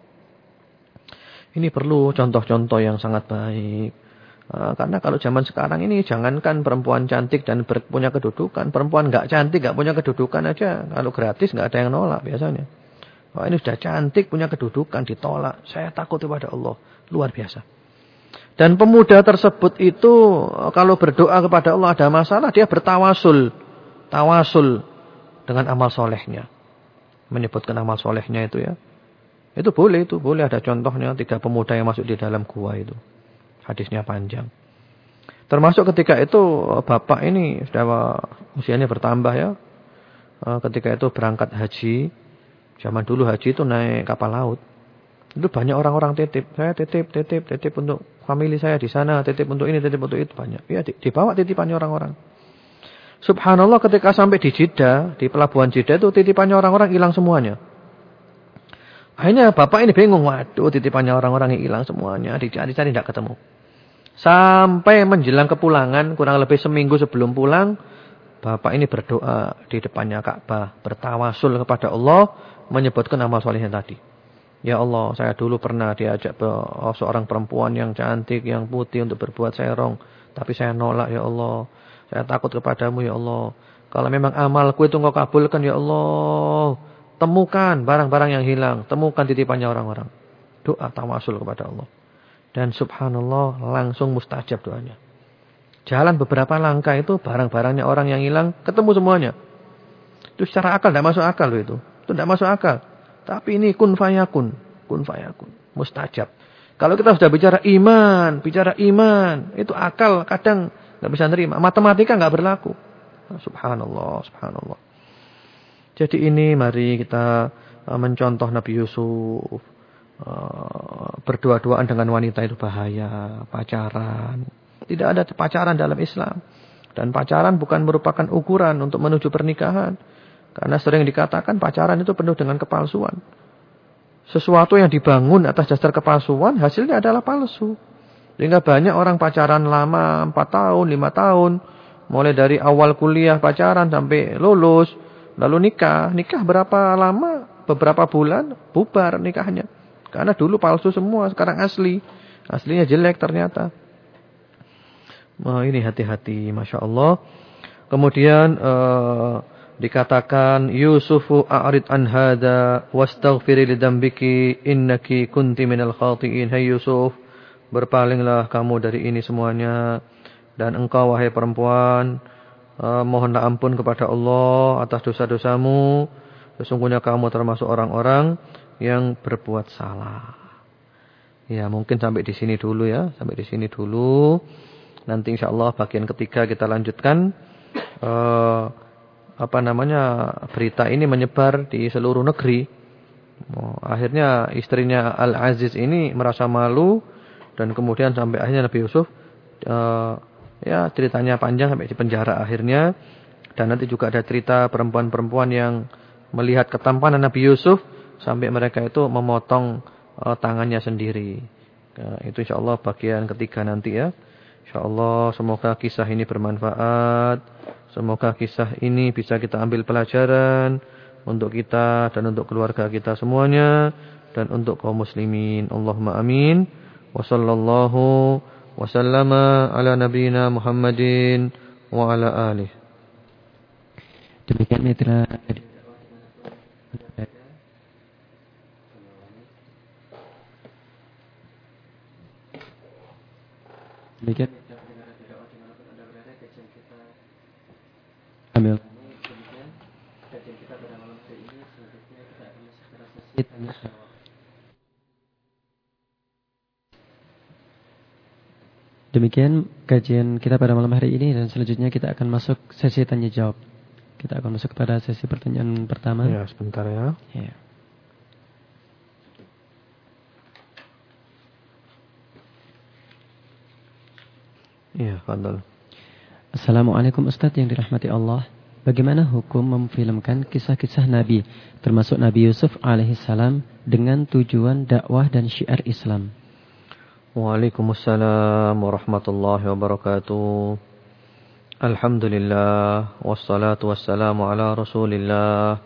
Ini perlu contoh-contoh yang sangat baik. Uh, karena kalau zaman sekarang ini jangankan perempuan cantik dan punya kedudukan. Perempuan nggak cantik, nggak punya kedudukan aja. Kalau gratis nggak ada yang nolak biasanya. Wah ini sudah cantik, punya kedudukan, ditolak. Saya takut kepada Allah. Luar biasa. Dan pemuda tersebut itu kalau berdoa kepada Allah ada masalah, dia bertawasul. Tawasul dengan amal solehnya. Menyebutkan amal solehnya itu ya. Itu boleh, itu boleh. Ada contohnya tiga pemuda yang masuk di dalam gua itu. Hadisnya panjang. Termasuk ketika itu bapak ini sudah usianya bertambah ya. Eh, ketika itu berangkat haji. Zaman dulu haji itu naik kapal laut. Itu banyak orang-orang titip. Saya titip, titip, titip untuk family saya di sana. Titip untuk ini, titip untuk itu. Banyak. Ya dibawa titipannya orang-orang. Subhanallah ketika sampai di Jeddah. Di pelabuhan Jeddah itu titipannya orang-orang hilang semuanya. Akhirnya bapak ini bingung. Waduh titipannya orang-orang hilang semuanya. Dicari-cari tidak ketemu. Sampai menjelang kepulangan. Kurang lebih seminggu sebelum pulang. Bapak ini berdoa di depannya Ka'bah. Bertawasul kepada Allah. Menyebutkan amal solehnya tadi. Ya Allah saya dulu pernah diajak seorang perempuan yang cantik. Yang putih untuk berbuat serong. Tapi saya nolak ya Allah. Saya takut kepadamu ya Allah. Kalau memang amalku itu engkau kabulkan ya Allah. Temukan barang-barang yang hilang. Temukan titipannya orang-orang. Doa tawasul kepada Allah. Dan subhanallah langsung mustajab doanya. Jalan beberapa langkah itu barang-barangnya orang yang hilang. Ketemu semuanya. Itu secara akal tidak masuk akal loh itu. Itu tidak masuk akal. Tapi ini kun fayakun. Kun fayakun. Mustajab. Kalau kita sudah bicara iman. Bicara iman. Itu akal kadang nggak bisa nerima. Matematika nggak berlaku. Subhanallah. Subhanallah. Jadi ini mari kita uh, mencontoh Nabi Yusuf. Uh, berdua-duaan dengan wanita itu bahaya. Pacaran. Tidak ada pacaran dalam Islam. Dan pacaran bukan merupakan ukuran untuk menuju pernikahan. Karena sering dikatakan pacaran itu penuh dengan kepalsuan. Sesuatu yang dibangun atas dasar kepalsuan hasilnya adalah palsu. Sehingga banyak orang pacaran lama 4 tahun, 5 tahun. Mulai dari awal kuliah pacaran sampai lulus. Lalu nikah. Nikah berapa lama? Beberapa bulan bubar nikahnya. Karena dulu palsu semua, sekarang asli. Aslinya jelek ternyata. Nah, ini hati-hati, Masya Allah. Kemudian uh, dikatakan Yusufu a'rid an hada wastaghfiri lidambiki innaki kunti minal khati'in. Hai Yusuf, berpalinglah kamu dari ini semuanya dan engkau wahai perempuan uh, mohonlah ampun kepada Allah atas dosa-dosamu. Sesungguhnya kamu termasuk orang-orang yang berbuat salah. Ya, mungkin sampai di sini dulu ya, sampai di sini dulu. Nanti insyaallah bagian ketiga kita lanjutkan uh, apa namanya berita ini menyebar di seluruh negeri. Oh, akhirnya istrinya Al Aziz ini merasa malu dan kemudian sampai akhirnya Nabi Yusuf uh, ya ceritanya panjang sampai di penjara akhirnya dan nanti juga ada cerita perempuan-perempuan yang melihat ketampanan Nabi Yusuf sampai mereka itu memotong uh, tangannya sendiri. Uh, itu insyaallah bagian ketiga nanti ya. Insyaallah semoga kisah ini bermanfaat. Semoga kisah ini bisa kita ambil pelajaran untuk kita dan untuk keluarga kita semuanya dan untuk kaum muslimin. Allahumma amin. Wa sallallahu wa sallama ala nabiyyina Muhammadin wa ala alihi. Demikian mitra Demikian Ambil. Demikian kajian kita pada malam hari ini dan selanjutnya kita akan masuk sesi tanya jawab. Kita akan masuk pada sesi pertanyaan pertama. Ya, sebentar ya. Ya. Iya, Fadal. Assalamualaikum Ustaz yang dirahmati Allah. Bagaimana hukum memfilmkan kisah-kisah Nabi, termasuk Nabi Yusuf alaihissalam dengan tujuan dakwah dan syiar Islam? Waalaikumsalam warahmatullahi wabarakatuh. Alhamdulillah wassalatu wassalamu ala Rasulillah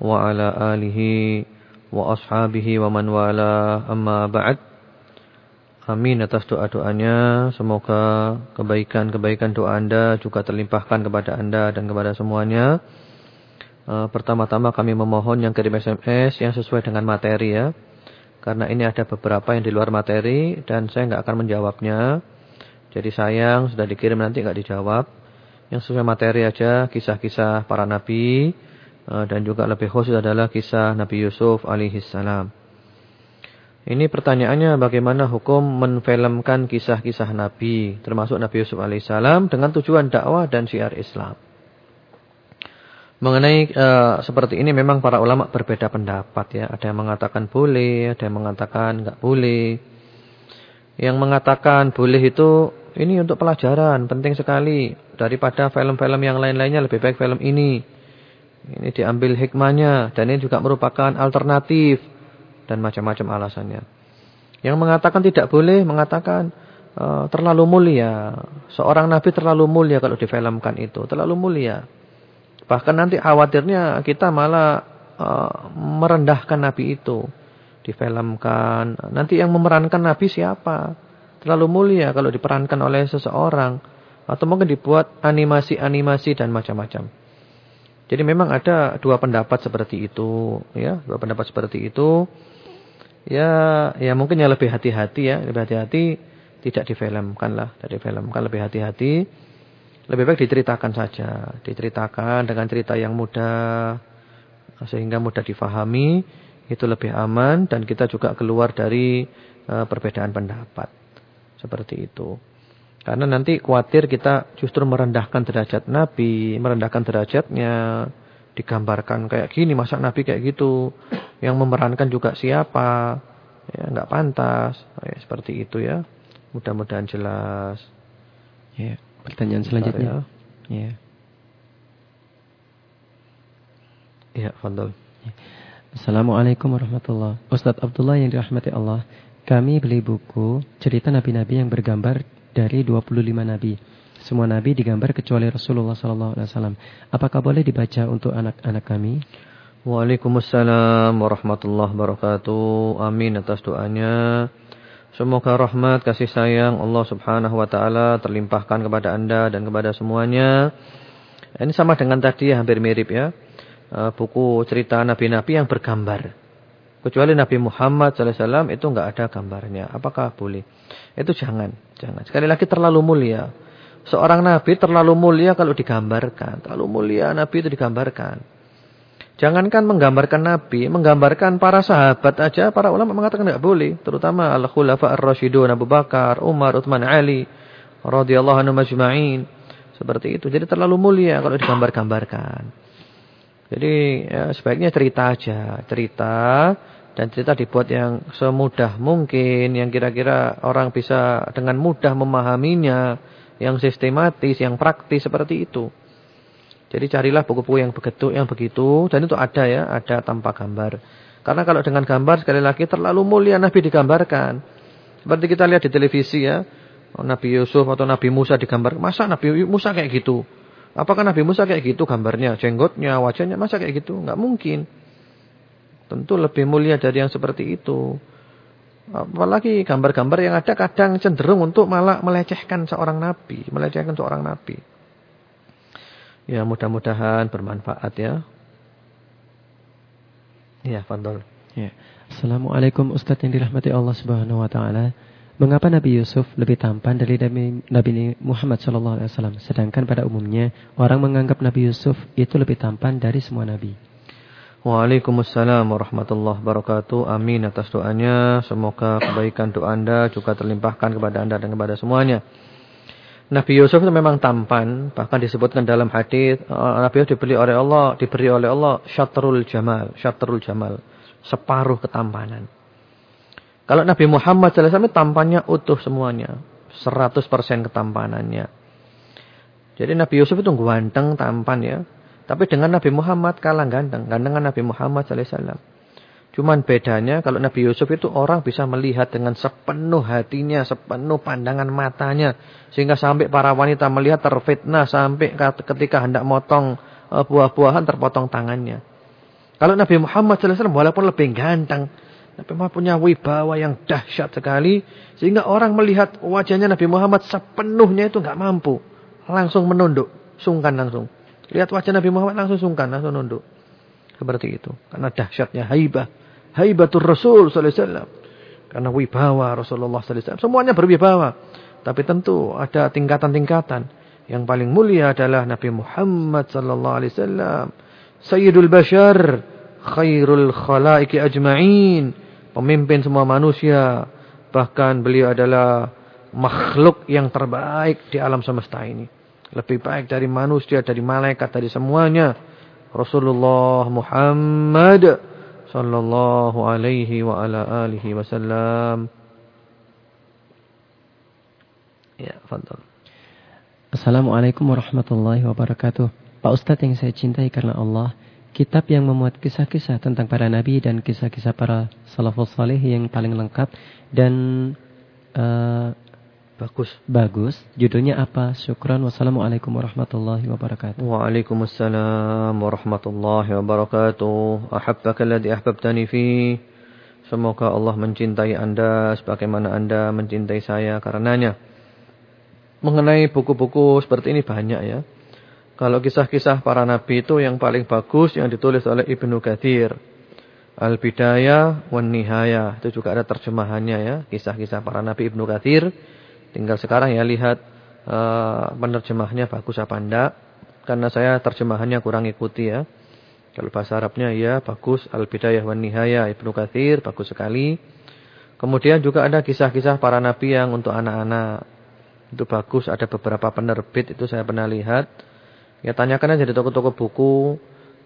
wa ala alihi wa ashabihi wa man wala amma ba'd. Amin atas doa-doanya. Semoga kebaikan-kebaikan doa Anda juga terlimpahkan kepada Anda dan kepada semuanya. Uh, Pertama-tama kami memohon yang kirim SMS yang sesuai dengan materi ya. Karena ini ada beberapa yang di luar materi dan saya nggak akan menjawabnya. Jadi sayang sudah dikirim nanti nggak dijawab. Yang sesuai materi aja kisah-kisah para nabi uh, dan juga lebih khusus adalah kisah Nabi Yusuf alaihissalam. Ini pertanyaannya bagaimana hukum menfilmkan kisah-kisah Nabi, termasuk Nabi Yusuf alaihissalam dengan tujuan dakwah dan syiar Islam. Mengenai uh, seperti ini memang para ulama berbeda pendapat ya. Ada yang mengatakan boleh, ada yang mengatakan enggak boleh. Yang mengatakan boleh itu ini untuk pelajaran, penting sekali. Daripada film-film yang lain-lainnya lebih baik film ini. Ini diambil hikmahnya dan ini juga merupakan alternatif dan macam-macam alasannya. Yang mengatakan tidak boleh mengatakan uh, terlalu mulia. Seorang nabi terlalu mulia kalau difilmkan itu, terlalu mulia. Bahkan nanti khawatirnya kita malah uh, merendahkan nabi itu. Difilmkan. Nanti yang memerankan nabi siapa? Terlalu mulia kalau diperankan oleh seseorang atau mungkin dibuat animasi-animasi dan macam-macam. Jadi memang ada dua pendapat seperti itu, ya, dua pendapat seperti itu ya ya mungkin yang lebih hati-hati ya, lebih hati-hati tidak difilmkan lah, tidak difilmkan lebih hati-hati. Lebih baik diceritakan saja, diceritakan dengan cerita yang mudah sehingga mudah difahami, itu lebih aman dan kita juga keluar dari uh, perbedaan pendapat. Seperti itu. Karena nanti khawatir kita justru merendahkan derajat Nabi, merendahkan derajatnya, digambarkan kayak gini, masa Nabi kayak gitu. Yang memerankan juga siapa? Ya, enggak pantas. Ya, seperti itu ya. Mudah-mudahan jelas. Ya, pertanyaan selanjutnya. Ya. ya. Ya, fadol. Assalamualaikum warahmatullahi Ustadz Abdullah yang dirahmati Allah. Kami beli buku cerita nabi-nabi yang bergambar dari 25 nabi. Semua nabi digambar kecuali Rasulullah SAW. Apakah boleh dibaca untuk anak-anak kami? Waalaikumsalam warahmatullahi wabarakatuh. Amin atas doanya. Semoga rahmat kasih sayang Allah Subhanahu wa taala terlimpahkan kepada Anda dan kepada semuanya. Ini sama dengan tadi ya, hampir mirip ya. Eh, buku cerita nabi-nabi yang bergambar. Kecuali Nabi Muhammad SAW itu enggak ada gambarnya. Apakah boleh? Itu jangan, jangan. Sekali lagi terlalu mulia. Seorang nabi terlalu mulia kalau digambarkan. Terlalu mulia nabi itu digambarkan. Jangankan menggambarkan Nabi, menggambarkan para sahabat aja, para ulama mengatakan tidak boleh. Terutama Al-Khulafa Ar-Rashidun, Abu Bakar, Umar, Uthman, Ali, radhiyallahu anhu majma'in. Seperti itu. Jadi terlalu mulia kalau digambar-gambarkan. Jadi ya, sebaiknya cerita aja. Cerita dan cerita dibuat yang semudah mungkin. Yang kira-kira orang bisa dengan mudah memahaminya. Yang sistematis, yang praktis seperti itu. Jadi carilah buku-buku yang begitu, yang begitu dan itu ada ya, ada tanpa gambar. Karena kalau dengan gambar sekali lagi terlalu mulia Nabi digambarkan. Seperti kita lihat di televisi ya, Nabi Yusuf atau Nabi Musa digambar. Masa Nabi Musa kayak gitu? Apakah Nabi Musa kayak gitu gambarnya, jenggotnya, wajahnya, masa kayak gitu? Enggak mungkin. Tentu lebih mulia dari yang seperti itu. Apalagi gambar-gambar yang ada kadang cenderung untuk malah melecehkan seorang nabi, melecehkan seorang nabi. Ya mudah-mudahan bermanfaat ya. Ya, Fadol. Ya. Assalamualaikum Ustadz yang dirahmati Allah Subhanahu wa taala. Mengapa Nabi Yusuf lebih tampan dari Nabi Muhammad sallallahu alaihi wasallam sedangkan pada umumnya orang menganggap Nabi Yusuf itu lebih tampan dari semua nabi? Waalaikumsalam warahmatullahi wabarakatuh. Amin atas doanya. Semoga kebaikan doa Anda juga terlimpahkan kepada Anda dan kepada semuanya. Nabi Yusuf itu memang tampan, bahkan disebutkan dalam hadis uh, Nabi Yusuf diberi oleh Allah, diberi oleh Allah syatrul jamal, syatrul jamal, separuh ketampanan. Kalau Nabi Muhammad SAW tampannya utuh semuanya, 100% ketampanannya. Jadi Nabi Yusuf itu ganteng, tampan ya. Tapi dengan Nabi Muhammad kalah ganteng, gantengan Nabi Muhammad SAW. Cuman bedanya kalau Nabi Yusuf itu orang bisa melihat dengan sepenuh hatinya, sepenuh pandangan matanya. Sehingga sampai para wanita melihat terfitnah sampai ketika hendak motong eh, buah-buahan terpotong tangannya. Kalau Nabi Muhammad SAW walaupun lebih ganteng. Nabi Muhammad punya wibawa yang dahsyat sekali. Sehingga orang melihat wajahnya Nabi Muhammad sepenuhnya itu nggak mampu. Langsung menunduk, sungkan langsung. Lihat wajah Nabi Muhammad langsung sungkan, langsung nunduk. Seperti itu. Karena dahsyatnya haibah haibatul Rasul sallallahu alaihi wasallam. Karena wibawa Rasulullah sallallahu alaihi wasallam semuanya berwibawa. Tapi tentu ada tingkatan-tingkatan. Yang paling mulia adalah Nabi Muhammad sallallahu alaihi wasallam, Sayyidul Bashar, khairul khalaiki ajma'in, pemimpin semua manusia. Bahkan beliau adalah makhluk yang terbaik di alam semesta ini. Lebih baik dari manusia, dari malaikat, dari semuanya. Rasulullah Muhammad sallallahu alaihi wa ala alihi wasallam. Ya, fadal. Assalamualaikum warahmatullahi wabarakatuh. Pak Ustadz yang saya cintai karena Allah, kitab yang memuat kisah-kisah tentang para nabi dan kisah-kisah para salafus salih yang paling lengkap dan uh, Bagus. Bagus. Judulnya apa? Syukran. Wassalamualaikum warahmatullahi wabarakatuh. Waalaikumsalam warahmatullahi wabarakatuh. Ahabbaka alladhi ahbabtani fi. Semoga Allah mencintai Anda sebagaimana Anda mencintai saya karenanya. Mengenai buku-buku seperti ini banyak ya. Kalau kisah-kisah para nabi itu yang paling bagus yang ditulis oleh Ibnu Katsir. Al-Bidayah wan Nihayah. Itu juga ada terjemahannya ya. Kisah-kisah para nabi Ibnu Katsir Tinggal sekarang ya lihat uh, penerjemahnya bagus apa enggak. Karena saya terjemahannya kurang ikuti ya. Kalau bahasa Arabnya ya bagus. Al-Bidayah wa Nihaya Ibnu Katsir bagus sekali. Kemudian juga ada kisah-kisah para nabi yang untuk anak-anak. Itu bagus. Ada beberapa penerbit itu saya pernah lihat. Ya tanyakan aja di toko-toko buku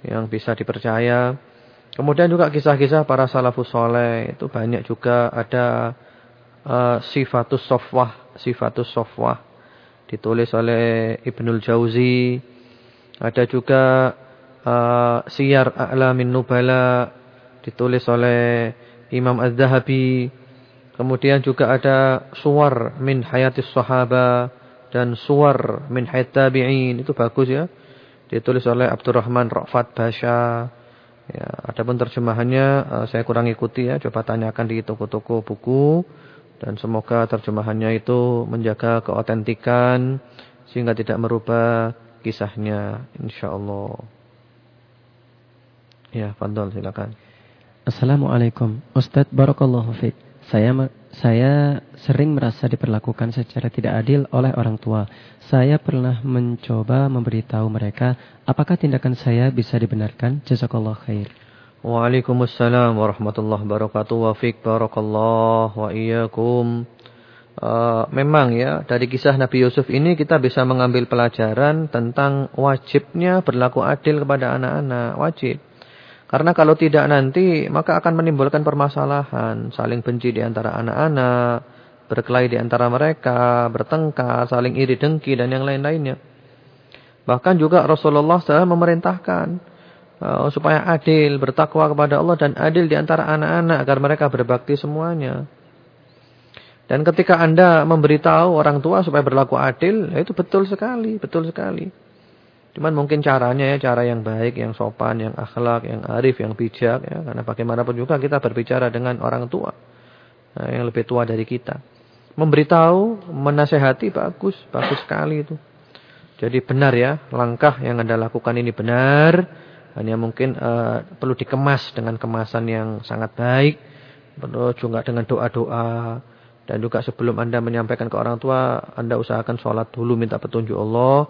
yang bisa dipercaya. Kemudian juga kisah-kisah para salafus soleh. Itu banyak juga ada uh, sifatus sofwah Sifatus Sofwah ditulis oleh Ibnul Jauzi. Ada juga uh, Siyar A'lamin Nubala ditulis oleh Imam Az-Zahabi. Kemudian juga ada Suwar min Hayatis Sahaba dan Suwar min Hayat Tabi'in. Itu bagus ya. Ditulis oleh Abdurrahman Rafat Basha. Ya, adapun terjemahannya uh, saya kurang ikuti ya. Coba tanyakan di toko-toko buku dan semoga terjemahannya itu menjaga keotentikan sehingga tidak merubah kisahnya insyaallah. Ya, Fadol silakan. Assalamualaikum. Ustadz Barakallahu Fik. Saya saya sering merasa diperlakukan secara tidak adil oleh orang tua. Saya pernah mencoba memberitahu mereka apakah tindakan saya bisa dibenarkan. Jazakallah khair. Waalaikumsalam warahmatullahi wabarakatuh. Wa fik barakallah wa iyyakum. Uh, memang ya dari kisah Nabi Yusuf ini kita bisa mengambil pelajaran tentang wajibnya berlaku adil kepada anak-anak. Wajib. Karena kalau tidak nanti maka akan menimbulkan permasalahan, saling benci di antara anak-anak, berkelahi di antara mereka, bertengkar, saling iri dengki dan yang lain-lainnya. Bahkan juga Rasulullah SAW memerintahkan uh, supaya adil, bertakwa kepada Allah dan adil di antara anak-anak agar mereka berbakti semuanya. Dan ketika Anda memberitahu orang tua supaya berlaku adil, ya itu betul sekali, betul sekali. Cuman mungkin caranya ya cara yang baik, yang sopan, yang akhlak, yang arif, yang bijak ya. Karena bagaimanapun juga kita berbicara dengan orang tua. Nah, yang lebih tua dari kita. Memberitahu, menasehati bagus, bagus sekali itu. Jadi benar ya, langkah yang Anda lakukan ini benar. Hanya mungkin uh, perlu dikemas dengan kemasan yang sangat baik. Perlu juga dengan doa-doa. Dan juga sebelum Anda menyampaikan ke orang tua, Anda usahakan sholat dulu minta petunjuk Allah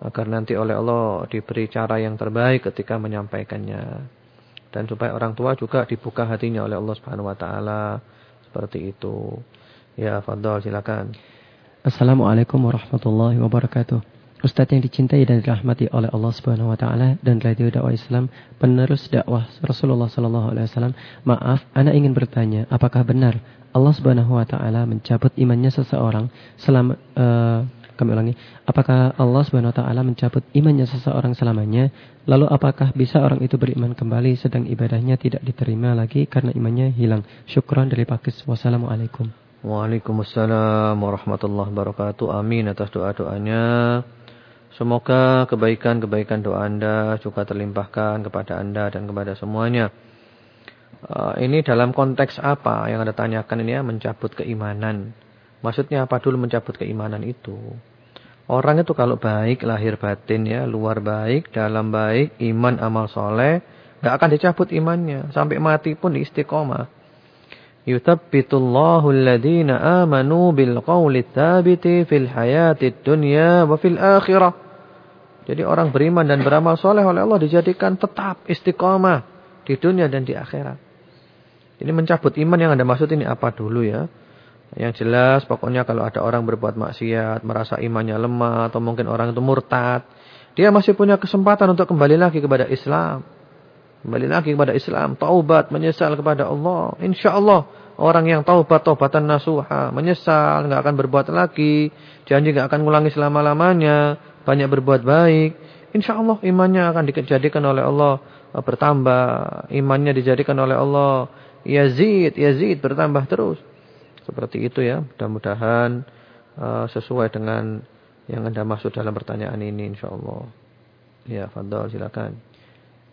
agar nanti oleh Allah diberi cara yang terbaik ketika menyampaikannya. Dan supaya orang tua juga dibuka hatinya oleh Allah Subhanahu wa taala. Seperti itu. Ya, fadhal silakan. Assalamualaikum warahmatullahi wabarakatuh. Ustadz yang dicintai dan dirahmati oleh Allah Subhanahu wa taala dan radio dakwah Islam, penerus dakwah Rasulullah sallallahu alaihi wasallam. Maaf, ana ingin bertanya, apakah benar Allah Subhanahu wa taala mencabut imannya seseorang selama uh, kami ulangi, apakah Allah Subhanahu wa taala mencabut imannya seseorang selamanya? Lalu apakah bisa orang itu beriman kembali sedang ibadahnya tidak diterima lagi karena imannya hilang? Syukran dari Pakis. Wassalamualaikum. Waalaikumsalam warahmatullahi wabarakatuh. Amin atas doa-doanya. Semoga kebaikan-kebaikan doa Anda juga terlimpahkan kepada Anda dan kepada semuanya. Uh, ini dalam konteks apa yang Anda tanyakan ini ya, mencabut keimanan. Maksudnya apa dulu mencabut keimanan itu? Orang itu kalau baik lahir batin ya, luar baik, dalam baik, iman amal soleh, nggak akan dicabut imannya sampai mati pun di istiqomah. Yuthabbitullahu alladhina amanu bil qawli tsabiti fil hayatid dunya wa fil akhirah. Jadi orang beriman dan beramal soleh oleh Allah dijadikan tetap istiqomah di dunia dan di akhirat. Ini mencabut iman yang Anda maksud ini apa dulu ya? Yang jelas pokoknya kalau ada orang berbuat maksiat, merasa imannya lemah atau mungkin orang itu murtad, dia masih punya kesempatan untuk kembali lagi kepada Islam. Kembali lagi kepada Islam, taubat, menyesal kepada Allah. Insya Allah orang yang taubat, taubatan nasuha, menyesal, nggak akan berbuat lagi, janji nggak akan ngulangi selama-lamanya, banyak berbuat baik. Insya Allah imannya akan dijadikan oleh Allah eh, bertambah, imannya dijadikan oleh Allah yazid, yazid bertambah terus. Seperti itu ya. Mudah-mudahan uh, sesuai dengan yang Anda maksud dalam pertanyaan ini insyaallah. Ya, Fadol silakan.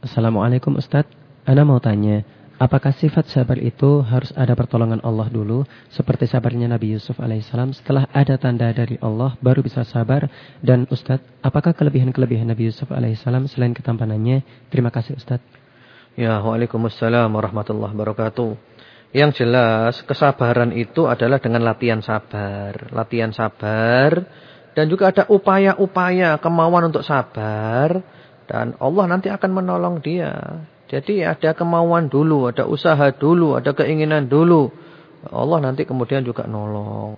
Assalamualaikum Ustaz. Anda mau tanya, apakah sifat sabar itu harus ada pertolongan Allah dulu seperti sabarnya Nabi Yusuf alaihissalam setelah ada tanda dari Allah baru bisa sabar dan Ustaz, apakah kelebihan-kelebihan Nabi Yusuf alaihissalam selain ketampanannya? Terima kasih Ustaz. Ya, Waalaikumsalam warahmatullahi wabarakatuh. Yang jelas kesabaran itu adalah dengan latihan sabar. Latihan sabar. Dan juga ada upaya-upaya kemauan untuk sabar. Dan Allah nanti akan menolong dia. Jadi ada kemauan dulu, ada usaha dulu, ada keinginan dulu. Allah nanti kemudian juga nolong.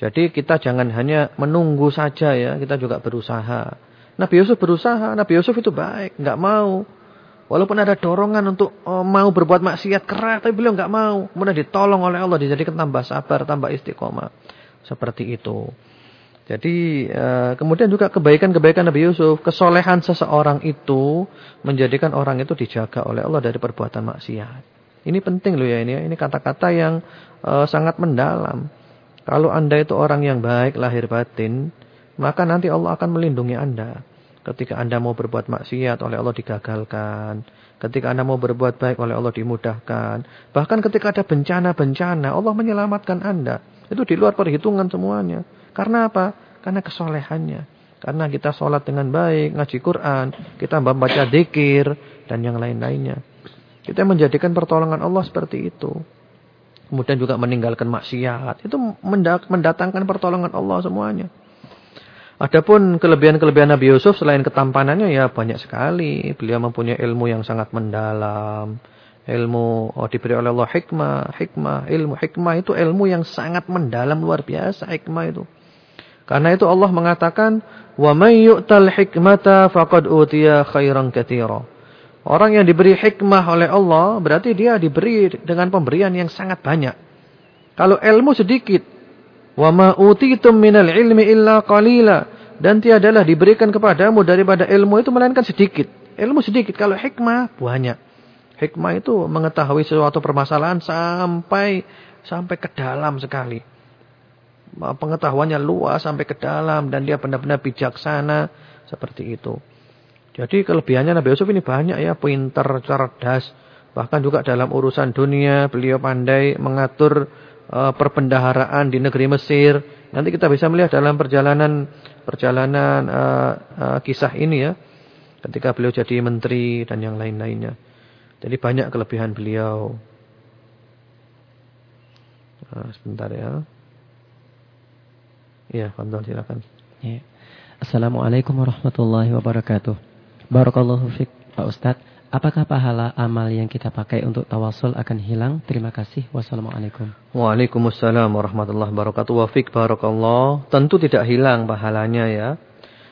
Jadi kita jangan hanya menunggu saja ya, kita juga berusaha. Nabi Yusuf berusaha, Nabi Yusuf itu baik, nggak mau. Walaupun ada dorongan untuk oh, mau berbuat maksiat keras, tapi beliau nggak mau. Kemudian ditolong oleh Allah, dijadikan tambah sabar, tambah istiqomah. Seperti itu. Jadi uh, kemudian juga kebaikan-kebaikan Nabi Yusuf, kesolehan seseorang itu menjadikan orang itu dijaga oleh Allah dari perbuatan maksiat. Ini penting loh ya ini. Ini kata-kata yang uh, sangat mendalam. Kalau anda itu orang yang baik lahir batin, maka nanti Allah akan melindungi anda. Ketika anda mau berbuat maksiat oleh Allah digagalkan. Ketika anda mau berbuat baik oleh Allah dimudahkan. Bahkan ketika ada bencana-bencana Allah menyelamatkan anda. Itu di luar perhitungan semuanya. Karena apa? Karena kesolehannya. Karena kita sholat dengan baik, ngaji Quran, kita membaca dikir, dan yang lain-lainnya. Kita menjadikan pertolongan Allah seperti itu. Kemudian juga meninggalkan maksiat. Itu mendatangkan pertolongan Allah semuanya. Adapun kelebihan-kelebihan Nabi Yusuf selain ketampanannya ya banyak sekali. Beliau mempunyai ilmu yang sangat mendalam. Ilmu oh, diberi oleh Allah hikmah, hikmah, ilmu hikmah itu ilmu yang sangat mendalam luar biasa hikmah itu. Karena itu Allah mengatakan, "Wa may yu'tal hikmata faqad utiya khairan katsira." Orang yang diberi hikmah oleh Allah berarti dia diberi dengan pemberian yang sangat banyak. Kalau ilmu sedikit, "Wa ma utitum minal ilmi illa qalila." Dan tiadalah diberikan kepadamu daripada ilmu itu melainkan sedikit. Ilmu sedikit, kalau hikmah banyak. Hikmah itu mengetahui sesuatu permasalahan sampai sampai ke dalam sekali pengetahuannya luas sampai ke dalam dan dia benar-benar bijaksana seperti itu. Jadi kelebihannya Nabi Yusuf ini banyak ya, pintar, cerdas, bahkan juga dalam urusan dunia beliau pandai mengatur uh, perbendaharaan di negeri Mesir. Nanti kita bisa melihat dalam perjalanan perjalanan uh, uh, kisah ini ya, ketika beliau jadi menteri dan yang lain-lainnya. Jadi banyak kelebihan beliau. Nah, sebentar ya. Ya, Fadol silakan. Ya. Assalamualaikum warahmatullahi wabarakatuh. Barakallahu fiqh Pak Ustadz. Apakah pahala amal yang kita pakai untuk tawasul akan hilang? Terima kasih. Wassalamualaikum. Waalaikumsalam warahmatullahi wabarakatuh. Wa fiqh barakallah. Tentu tidak hilang pahalanya ya.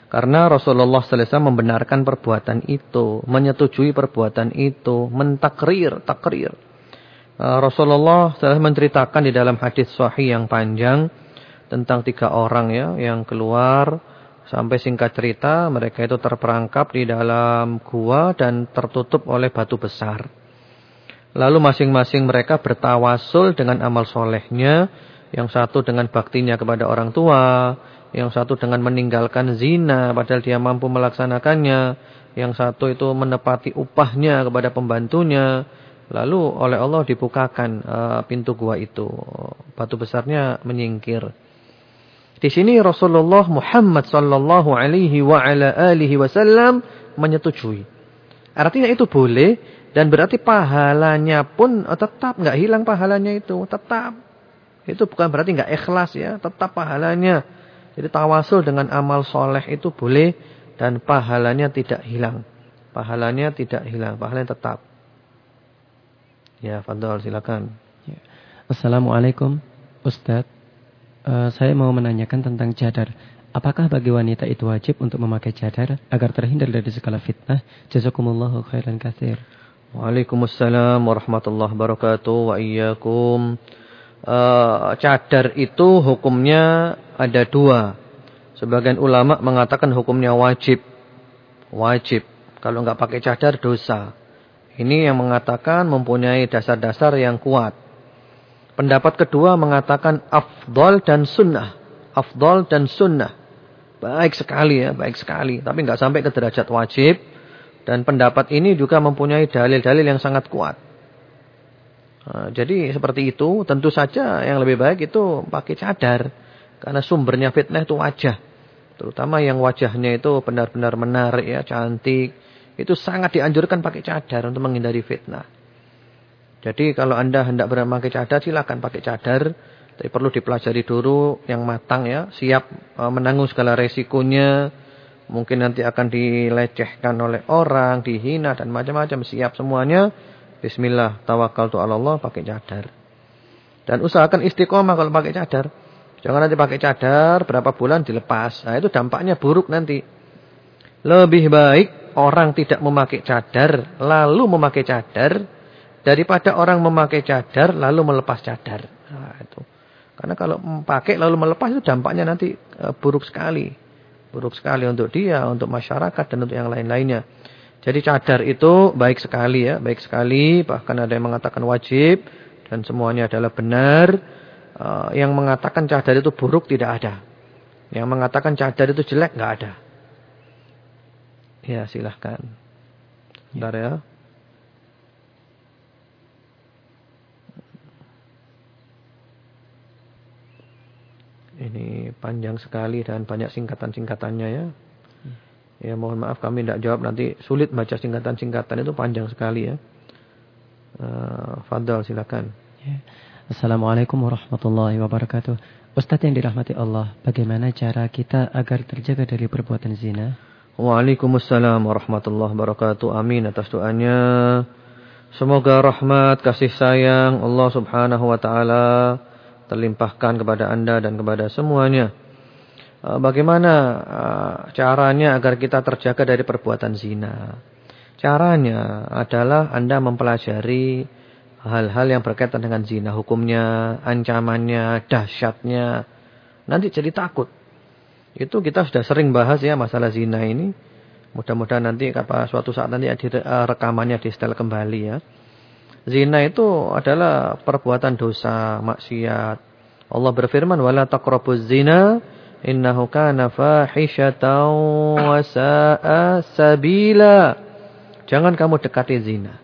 Karena Rasulullah SAW membenarkan perbuatan itu, menyetujui perbuatan itu, mentakrir, takrir. Uh, Rasulullah SAW menceritakan di dalam hadis sahih yang panjang tentang tiga orang ya yang keluar sampai singkat cerita mereka itu terperangkap di dalam gua dan tertutup oleh batu besar. Lalu masing-masing mereka bertawasul dengan amal solehnya. Yang satu dengan baktinya kepada orang tua. Yang satu dengan meninggalkan zina padahal dia mampu melaksanakannya. Yang satu itu menepati upahnya kepada pembantunya. Lalu oleh Allah dibukakan uh, pintu gua itu. Batu besarnya menyingkir. Di sini Rasulullah Muhammad sallallahu alaihi wa ala alihi wasallam menyetujui. Artinya itu boleh dan berarti pahalanya pun oh, tetap enggak hilang pahalanya itu, tetap. Itu bukan berarti enggak ikhlas ya, tetap pahalanya. Jadi tawasul dengan amal soleh itu boleh dan pahalanya tidak hilang. Pahalanya tidak hilang, pahalanya tetap. Ya, Fadol silakan. Ya. Assalamualaikum Ustadz. Uh, saya mau menanyakan tentang cadar. Apakah bagi wanita itu wajib untuk memakai cadar agar terhindar dari segala fitnah? Jazakumullahu khairan katsir. Waalaikumsalam warahmatullahi wabarakatuh wa iyyakum. Uh, cadar itu hukumnya ada dua. Sebagian ulama mengatakan hukumnya wajib. Wajib. Kalau enggak pakai cadar dosa. Ini yang mengatakan mempunyai dasar-dasar yang kuat. Pendapat kedua mengatakan afdol dan sunnah. Afdol dan sunnah. Baik sekali ya, baik sekali. Tapi nggak sampai ke derajat wajib. Dan pendapat ini juga mempunyai dalil-dalil yang sangat kuat. Nah, jadi seperti itu, tentu saja yang lebih baik itu pakai cadar. Karena sumbernya fitnah itu wajah. Terutama yang wajahnya itu benar-benar menarik ya, cantik. Itu sangat dianjurkan pakai cadar untuk menghindari fitnah. Jadi kalau Anda hendak memakai cadar silakan pakai cadar. Tapi perlu dipelajari dulu yang matang ya, siap e, menanggung segala resikonya. Mungkin nanti akan dilecehkan oleh orang, dihina dan macam-macam, siap semuanya. Bismillah, tawakal tu Allah pakai cadar. Dan usahakan istiqomah kalau pakai cadar. Jangan nanti pakai cadar berapa bulan dilepas. Nah, itu dampaknya buruk nanti. Lebih baik orang tidak memakai cadar lalu memakai cadar daripada orang memakai cadar lalu melepas cadar. Nah, itu. Karena kalau pakai lalu melepas itu dampaknya nanti uh, buruk sekali. Buruk sekali untuk dia, untuk masyarakat dan untuk yang lain-lainnya. Jadi cadar itu baik sekali ya, baik sekali. Bahkan ada yang mengatakan wajib dan semuanya adalah benar. Uh, yang mengatakan cadar itu buruk tidak ada. Yang mengatakan cadar itu jelek nggak ada. Ya silahkan. Bentar ya. Ini panjang sekali dan banyak singkatan-singkatannya ya. Ya mohon maaf kami tidak jawab nanti sulit baca singkatan-singkatan itu panjang sekali ya. Uh, Fadal silakan. Ya. Assalamualaikum warahmatullahi wabarakatuh. Ustadz yang dirahmati Allah, bagaimana cara kita agar terjaga dari perbuatan zina? Waalaikumsalam warahmatullahi wabarakatuh. Amin atas doanya. Semoga rahmat, kasih sayang Allah subhanahu wa ta'ala terlimpahkan kepada anda dan kepada semuanya. Eh, bagaimana eh, caranya agar kita terjaga dari perbuatan zina? Caranya adalah anda mempelajari hal-hal yang berkaitan dengan zina. Hukumnya, ancamannya, dahsyatnya. Nanti jadi takut. Itu kita sudah sering bahas ya masalah zina ini. Mudah-mudahan nanti suatu saat nanti eh, rekamannya di setel kembali ya. Zina itu adalah perbuatan dosa, maksiat. Allah berfirman, "Wala taqrabuz zina, innahu kana fahishatan wa sa'a sabila." Jangan kamu dekati zina.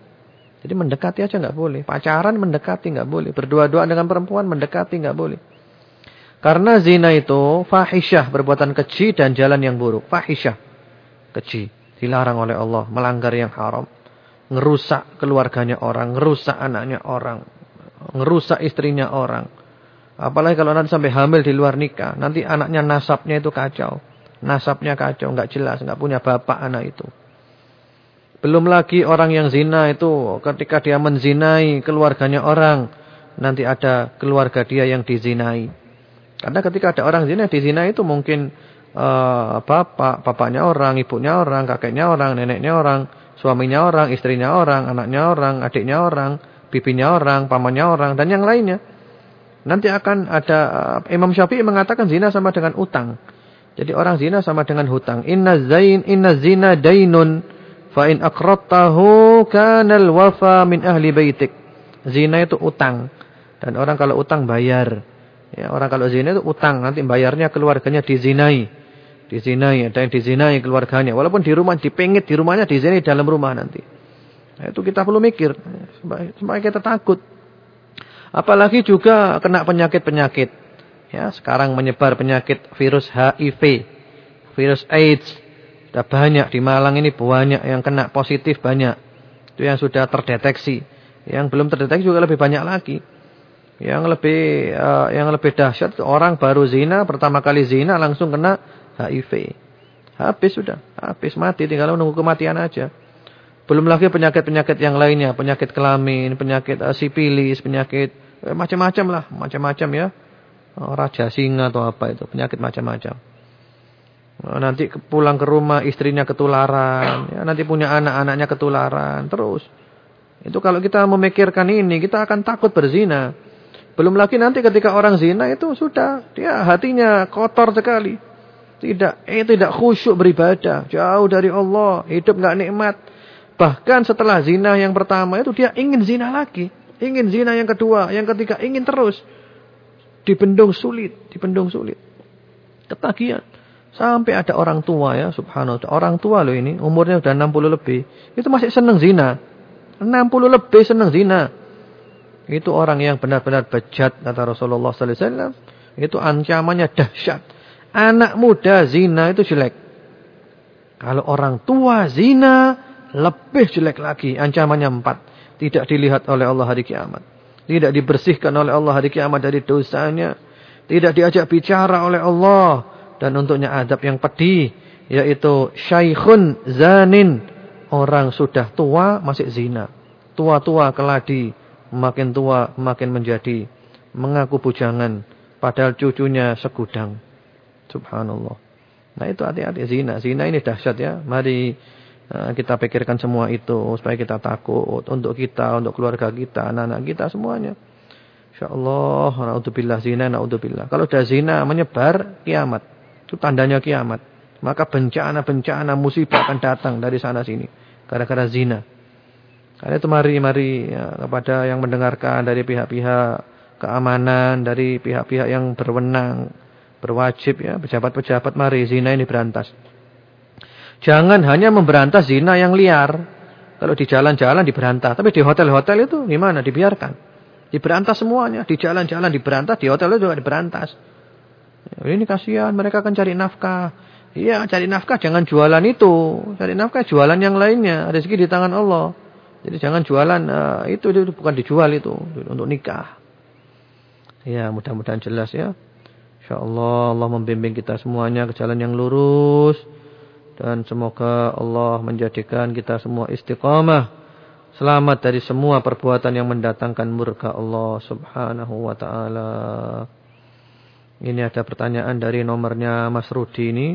Jadi mendekati aja nggak boleh. Pacaran mendekati nggak boleh. Berdua-dua dengan perempuan mendekati nggak boleh. Karena zina itu fahisyah, perbuatan keji dan jalan yang buruk. Fahisyah, keji. Dilarang oleh Allah, melanggar yang haram ngerusak keluarganya orang, ngerusak anaknya orang, ngerusak istrinya orang. Apalagi kalau nanti sampai hamil di luar nikah, nanti anaknya nasabnya itu kacau. Nasabnya kacau, nggak jelas, nggak punya bapak anak itu. Belum lagi orang yang zina itu ketika dia menzinai keluarganya orang, nanti ada keluarga dia yang dizinai. Karena ketika ada orang zina dizinai itu mungkin uh, bapak, bapaknya orang, ibunya orang, kakeknya orang, neneknya orang Suaminya orang, istrinya orang, anaknya orang, adiknya orang, bibinya orang, pamannya orang, dan yang lainnya. Nanti akan ada, uh, Imam Syafi'i mengatakan zina sama dengan utang. Jadi orang zina sama dengan hutang. Inna zain, inna zina dainun. Fa in akrattahu kanal wafa min ahli baitik. Zina itu utang. Dan orang kalau utang bayar. Ya, orang kalau zina itu utang. Nanti bayarnya keluarganya dizinai dizinai, ada yang dizinai keluarganya. Walaupun di rumah dipengit di rumahnya dizinai dalam rumah nanti. Nah, itu kita perlu mikir supaya kita takut. Apalagi juga kena penyakit-penyakit. Ya, sekarang menyebar penyakit virus HIV, virus AIDS. Sudah banyak di Malang ini banyak yang kena positif banyak. Itu yang sudah terdeteksi. Yang belum terdeteksi juga lebih banyak lagi. Yang lebih uh, yang lebih dahsyat orang baru zina, pertama kali zina langsung kena HIV. Habis sudah, habis mati tinggal menunggu kematian aja. Belum lagi penyakit-penyakit yang lainnya, penyakit kelamin, penyakit uh, sipilis, penyakit eh, macam-macam lah, macam-macam ya. Oh, raja singa atau apa itu, penyakit macam-macam. Oh, nanti pulang ke rumah istrinya ketularan, ya, nanti punya anak-anaknya ketularan, terus. Itu kalau kita memikirkan ini, kita akan takut berzina. Belum lagi nanti ketika orang zina itu sudah, dia hatinya kotor sekali. Tidak, eh tidak khusyuk beribadah. Jauh dari Allah. Hidup nggak nikmat. Bahkan setelah zina yang pertama itu dia ingin zina lagi. Ingin zina yang kedua. Yang ketiga ingin terus. Dibendung sulit. Dibendung sulit. Ketagihan. Sampai ada orang tua ya. Subhanallah. Orang tua loh ini. Umurnya sudah 60 lebih. Itu masih senang zina. 60 lebih senang zina. Itu orang yang benar-benar bejat. Kata Rasulullah SAW. Itu ancamannya dahsyat. Anak muda zina itu jelek. Kalau orang tua zina lebih jelek lagi. Ancamannya empat. Tidak dilihat oleh Allah hari kiamat. Tidak dibersihkan oleh Allah hari kiamat dari dosanya. Tidak diajak bicara oleh Allah. Dan untuknya adab yang pedih. Yaitu syaikhun zanin. Orang sudah tua masih zina. Tua-tua keladi. Makin tua makin menjadi. Mengaku bujangan. Padahal cucunya segudang. Subhanallah. Nah itu hati-hati zina. Zina ini dahsyat ya. Mari uh, kita pikirkan semua itu supaya kita takut untuk kita, untuk keluarga kita, anak-anak kita semuanya. InsyaAllah, na'udzubillah zina, na'udzubillah. Kalau sudah zina menyebar, kiamat. Itu tandanya kiamat. Maka bencana-bencana musibah akan datang dari sana sini. Gara-gara zina. Karena itu mari-mari ya, kepada yang mendengarkan dari pihak-pihak keamanan, dari pihak-pihak yang berwenang, berwajib ya, pejabat-pejabat mari zina ini berantas. Jangan hanya memberantas zina yang liar. Kalau di jalan-jalan diberantas, tapi di hotel-hotel itu gimana? Dibiarkan. Diberantas semuanya, di jalan-jalan diberantas, di hotel juga diberantas. Ini kasihan, mereka akan cari nafkah. Iya, cari nafkah jangan jualan itu. Cari nafkah jualan yang lainnya. Rezeki di tangan Allah. Jadi jangan jualan uh, itu, itu bukan dijual itu untuk nikah. Ya, mudah-mudahan jelas ya. InsyaAllah Allah membimbing kita semuanya ke jalan yang lurus. Dan semoga Allah menjadikan kita semua istiqamah. Selamat dari semua perbuatan yang mendatangkan murka Allah subhanahu wa ta'ala. Ini ada pertanyaan dari nomornya Mas Rudi ini.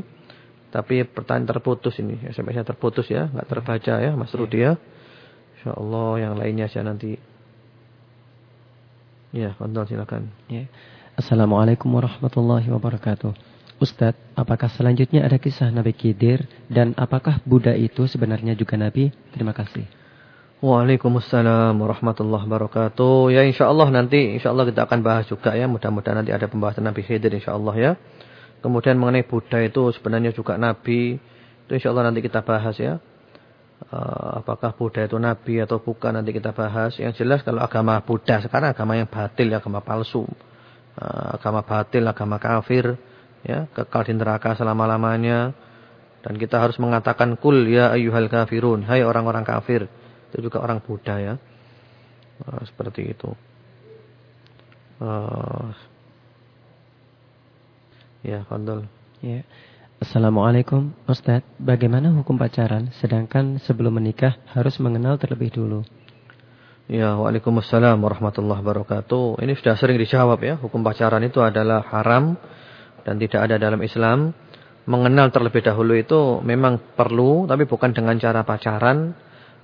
Tapi pertanyaan terputus ini. SMS-nya terputus ya. Enggak terbaca ya Mas Rudi ya. InsyaAllah yang lainnya saya nanti. Ya, Fadol silakan. Ya. Assalamualaikum warahmatullahi wabarakatuh. Ustadz, apakah selanjutnya ada kisah Nabi Khidir dan apakah Buddha itu sebenarnya juga Nabi? Terima kasih. Waalaikumsalam warahmatullahi wabarakatuh. Ya insyaAllah nanti insyaAllah kita akan bahas juga ya. Mudah-mudahan nanti ada pembahasan Nabi Khidir insyaAllah ya. Kemudian mengenai Buddha itu sebenarnya juga Nabi. Itu insyaAllah nanti kita bahas ya. Uh, apakah Buddha itu nabi atau bukan nanti kita bahas. Yang jelas kalau agama Buddha sekarang agama yang batil, agama palsu. Uh, agama batil, agama kafir, ya, kekal di neraka selama-lamanya. Dan kita harus mengatakan kul ya ayyuhal kafirun, hai orang-orang kafir. Itu juga orang Buddha ya. Uh, seperti itu. Uh, ya, Fadol. Ya. Assalamualaikum Ustaz, bagaimana hukum pacaran sedangkan sebelum menikah harus mengenal terlebih dulu? Ya, Waalaikumsalam warahmatullahi wabarakatuh. Ini sudah sering dijawab ya, hukum pacaran itu adalah haram dan tidak ada dalam Islam. Mengenal terlebih dahulu itu memang perlu, tapi bukan dengan cara pacaran.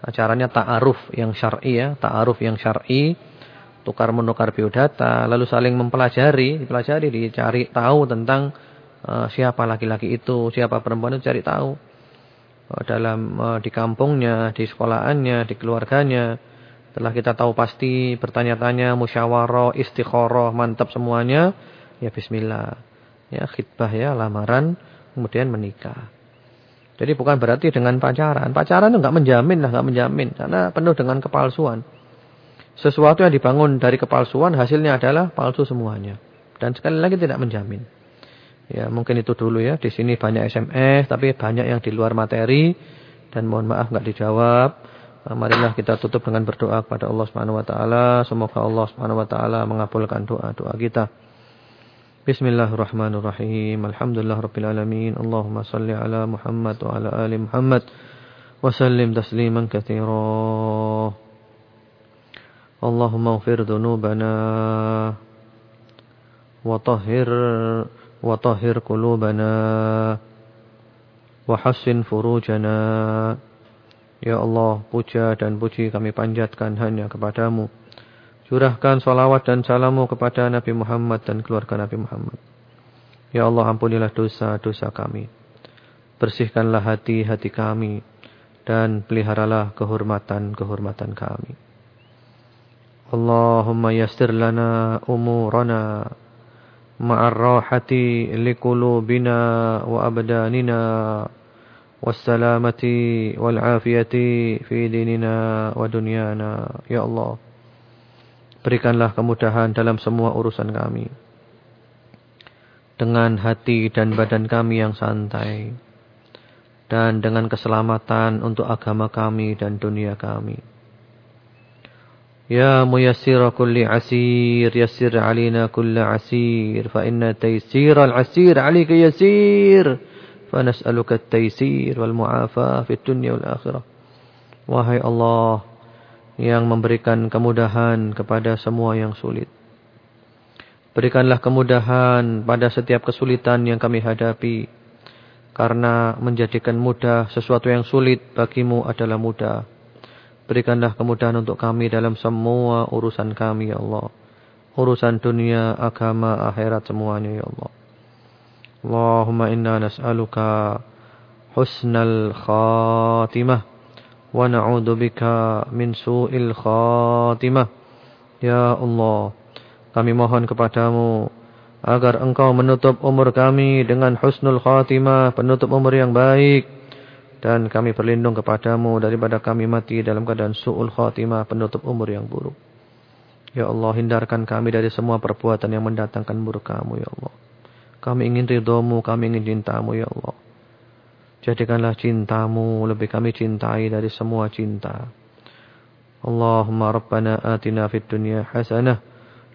Caranya ta'aruf yang syar'i ya, ta'aruf yang syar'i. Tukar menukar biodata, lalu saling mempelajari, dipelajari, dicari tahu tentang uh, siapa laki-laki itu, siapa perempuan itu cari tahu. Uh, dalam uh, di kampungnya, di sekolahannya, di keluarganya. Setelah kita tahu pasti bertanya-tanya, musyawarah, istikharah, mantap semuanya, ya bismillah. Ya khidbah ya, lamaran, kemudian menikah. Jadi bukan berarti dengan pacaran. Pacaran itu enggak menjamin lah, enggak menjamin karena penuh dengan kepalsuan. Sesuatu yang dibangun dari kepalsuan hasilnya adalah palsu semuanya. Dan sekali lagi tidak menjamin. Ya, mungkin itu dulu ya. Di sini banyak SMS, tapi banyak yang di luar materi. Dan mohon maaf nggak dijawab. Eh, marilah kita tutup dengan berdoa kepada Allah Subhanahu wa taala. Semoga Allah Subhanahu wa taala mengabulkan doa-doa kita. Bismillahirrahmanirrahim. Alhamdulillahirabbil alamin. Allahumma salli ala Muhammad wa ala ali Muhammad wa sallim tasliman katsira. Allahumma ighfir dhunubana wa tahhir wa tahhir qulubana wa hassin furujana. Ya Allah, puja dan puji kami panjatkan hanya kepadamu. Curahkan salawat dan salamu kepada Nabi Muhammad dan keluarga Nabi Muhammad. Ya Allah, ampunilah dosa-dosa kami. Bersihkanlah hati-hati kami. Dan peliharalah kehormatan-kehormatan kami. Allahumma yastir lana umurana. Ma'arrahati likulubina wa abdanina. والسلامة والعافية في ديننا ودنيانا Ya Allah Berikanlah kemudahan dalam semua urusan kami Dengan hati dan badan kami yang santai Dan dengan keselamatan untuk agama kami dan dunia kami يا ميسر كل عسير يسر علينا كل عسير فإن تيسير العسير عليك يسير فنسألك التيسير والمعافاة في الدنيا والآخرة Wahai Allah yang memberikan kemudahan kepada semua yang sulit. Berikanlah kemudahan pada setiap kesulitan yang kami hadapi. Karena menjadikan mudah sesuatu yang sulit bagimu adalah mudah. Berikanlah kemudahan untuk kami dalam semua urusan kami, ya Allah. urusan dunia, agama, akhirat semuanya ya Allah. Allahumma inna nas'aluka husnal khatimah wa na'udzu bika min su'il khatimah. Ya Allah, kami mohon kepadamu agar engkau menutup umur kami dengan husnul khatimah, penutup umur yang baik. Dan kami berlindung kepadamu daripada kami mati dalam keadaan su'ul khatimah, penutup umur yang buruk. Ya Allah, hindarkan kami dari semua perbuatan yang mendatangkan murkamu, Ya Allah. Kami ingin ridhomu, kami ingin cintamu ya Allah. Jadikanlah cintamu lebih kami cintai dari semua cinta. Allahumma rabbana atina fid dunya hasanah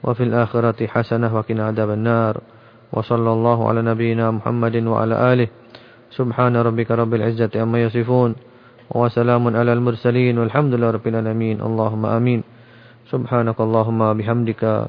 wa fil akhirati hasanah wa qina adhaban nar. Wa sallallahu ala nabiyyina Muhammadin wa ala alihi. Subhana rabbika rabbil izzati amma yasifun. Wa salamun ala al mursalin walhamdulillahi rabbil alamin. Allahumma amin. Subhanakallahumma bihamdika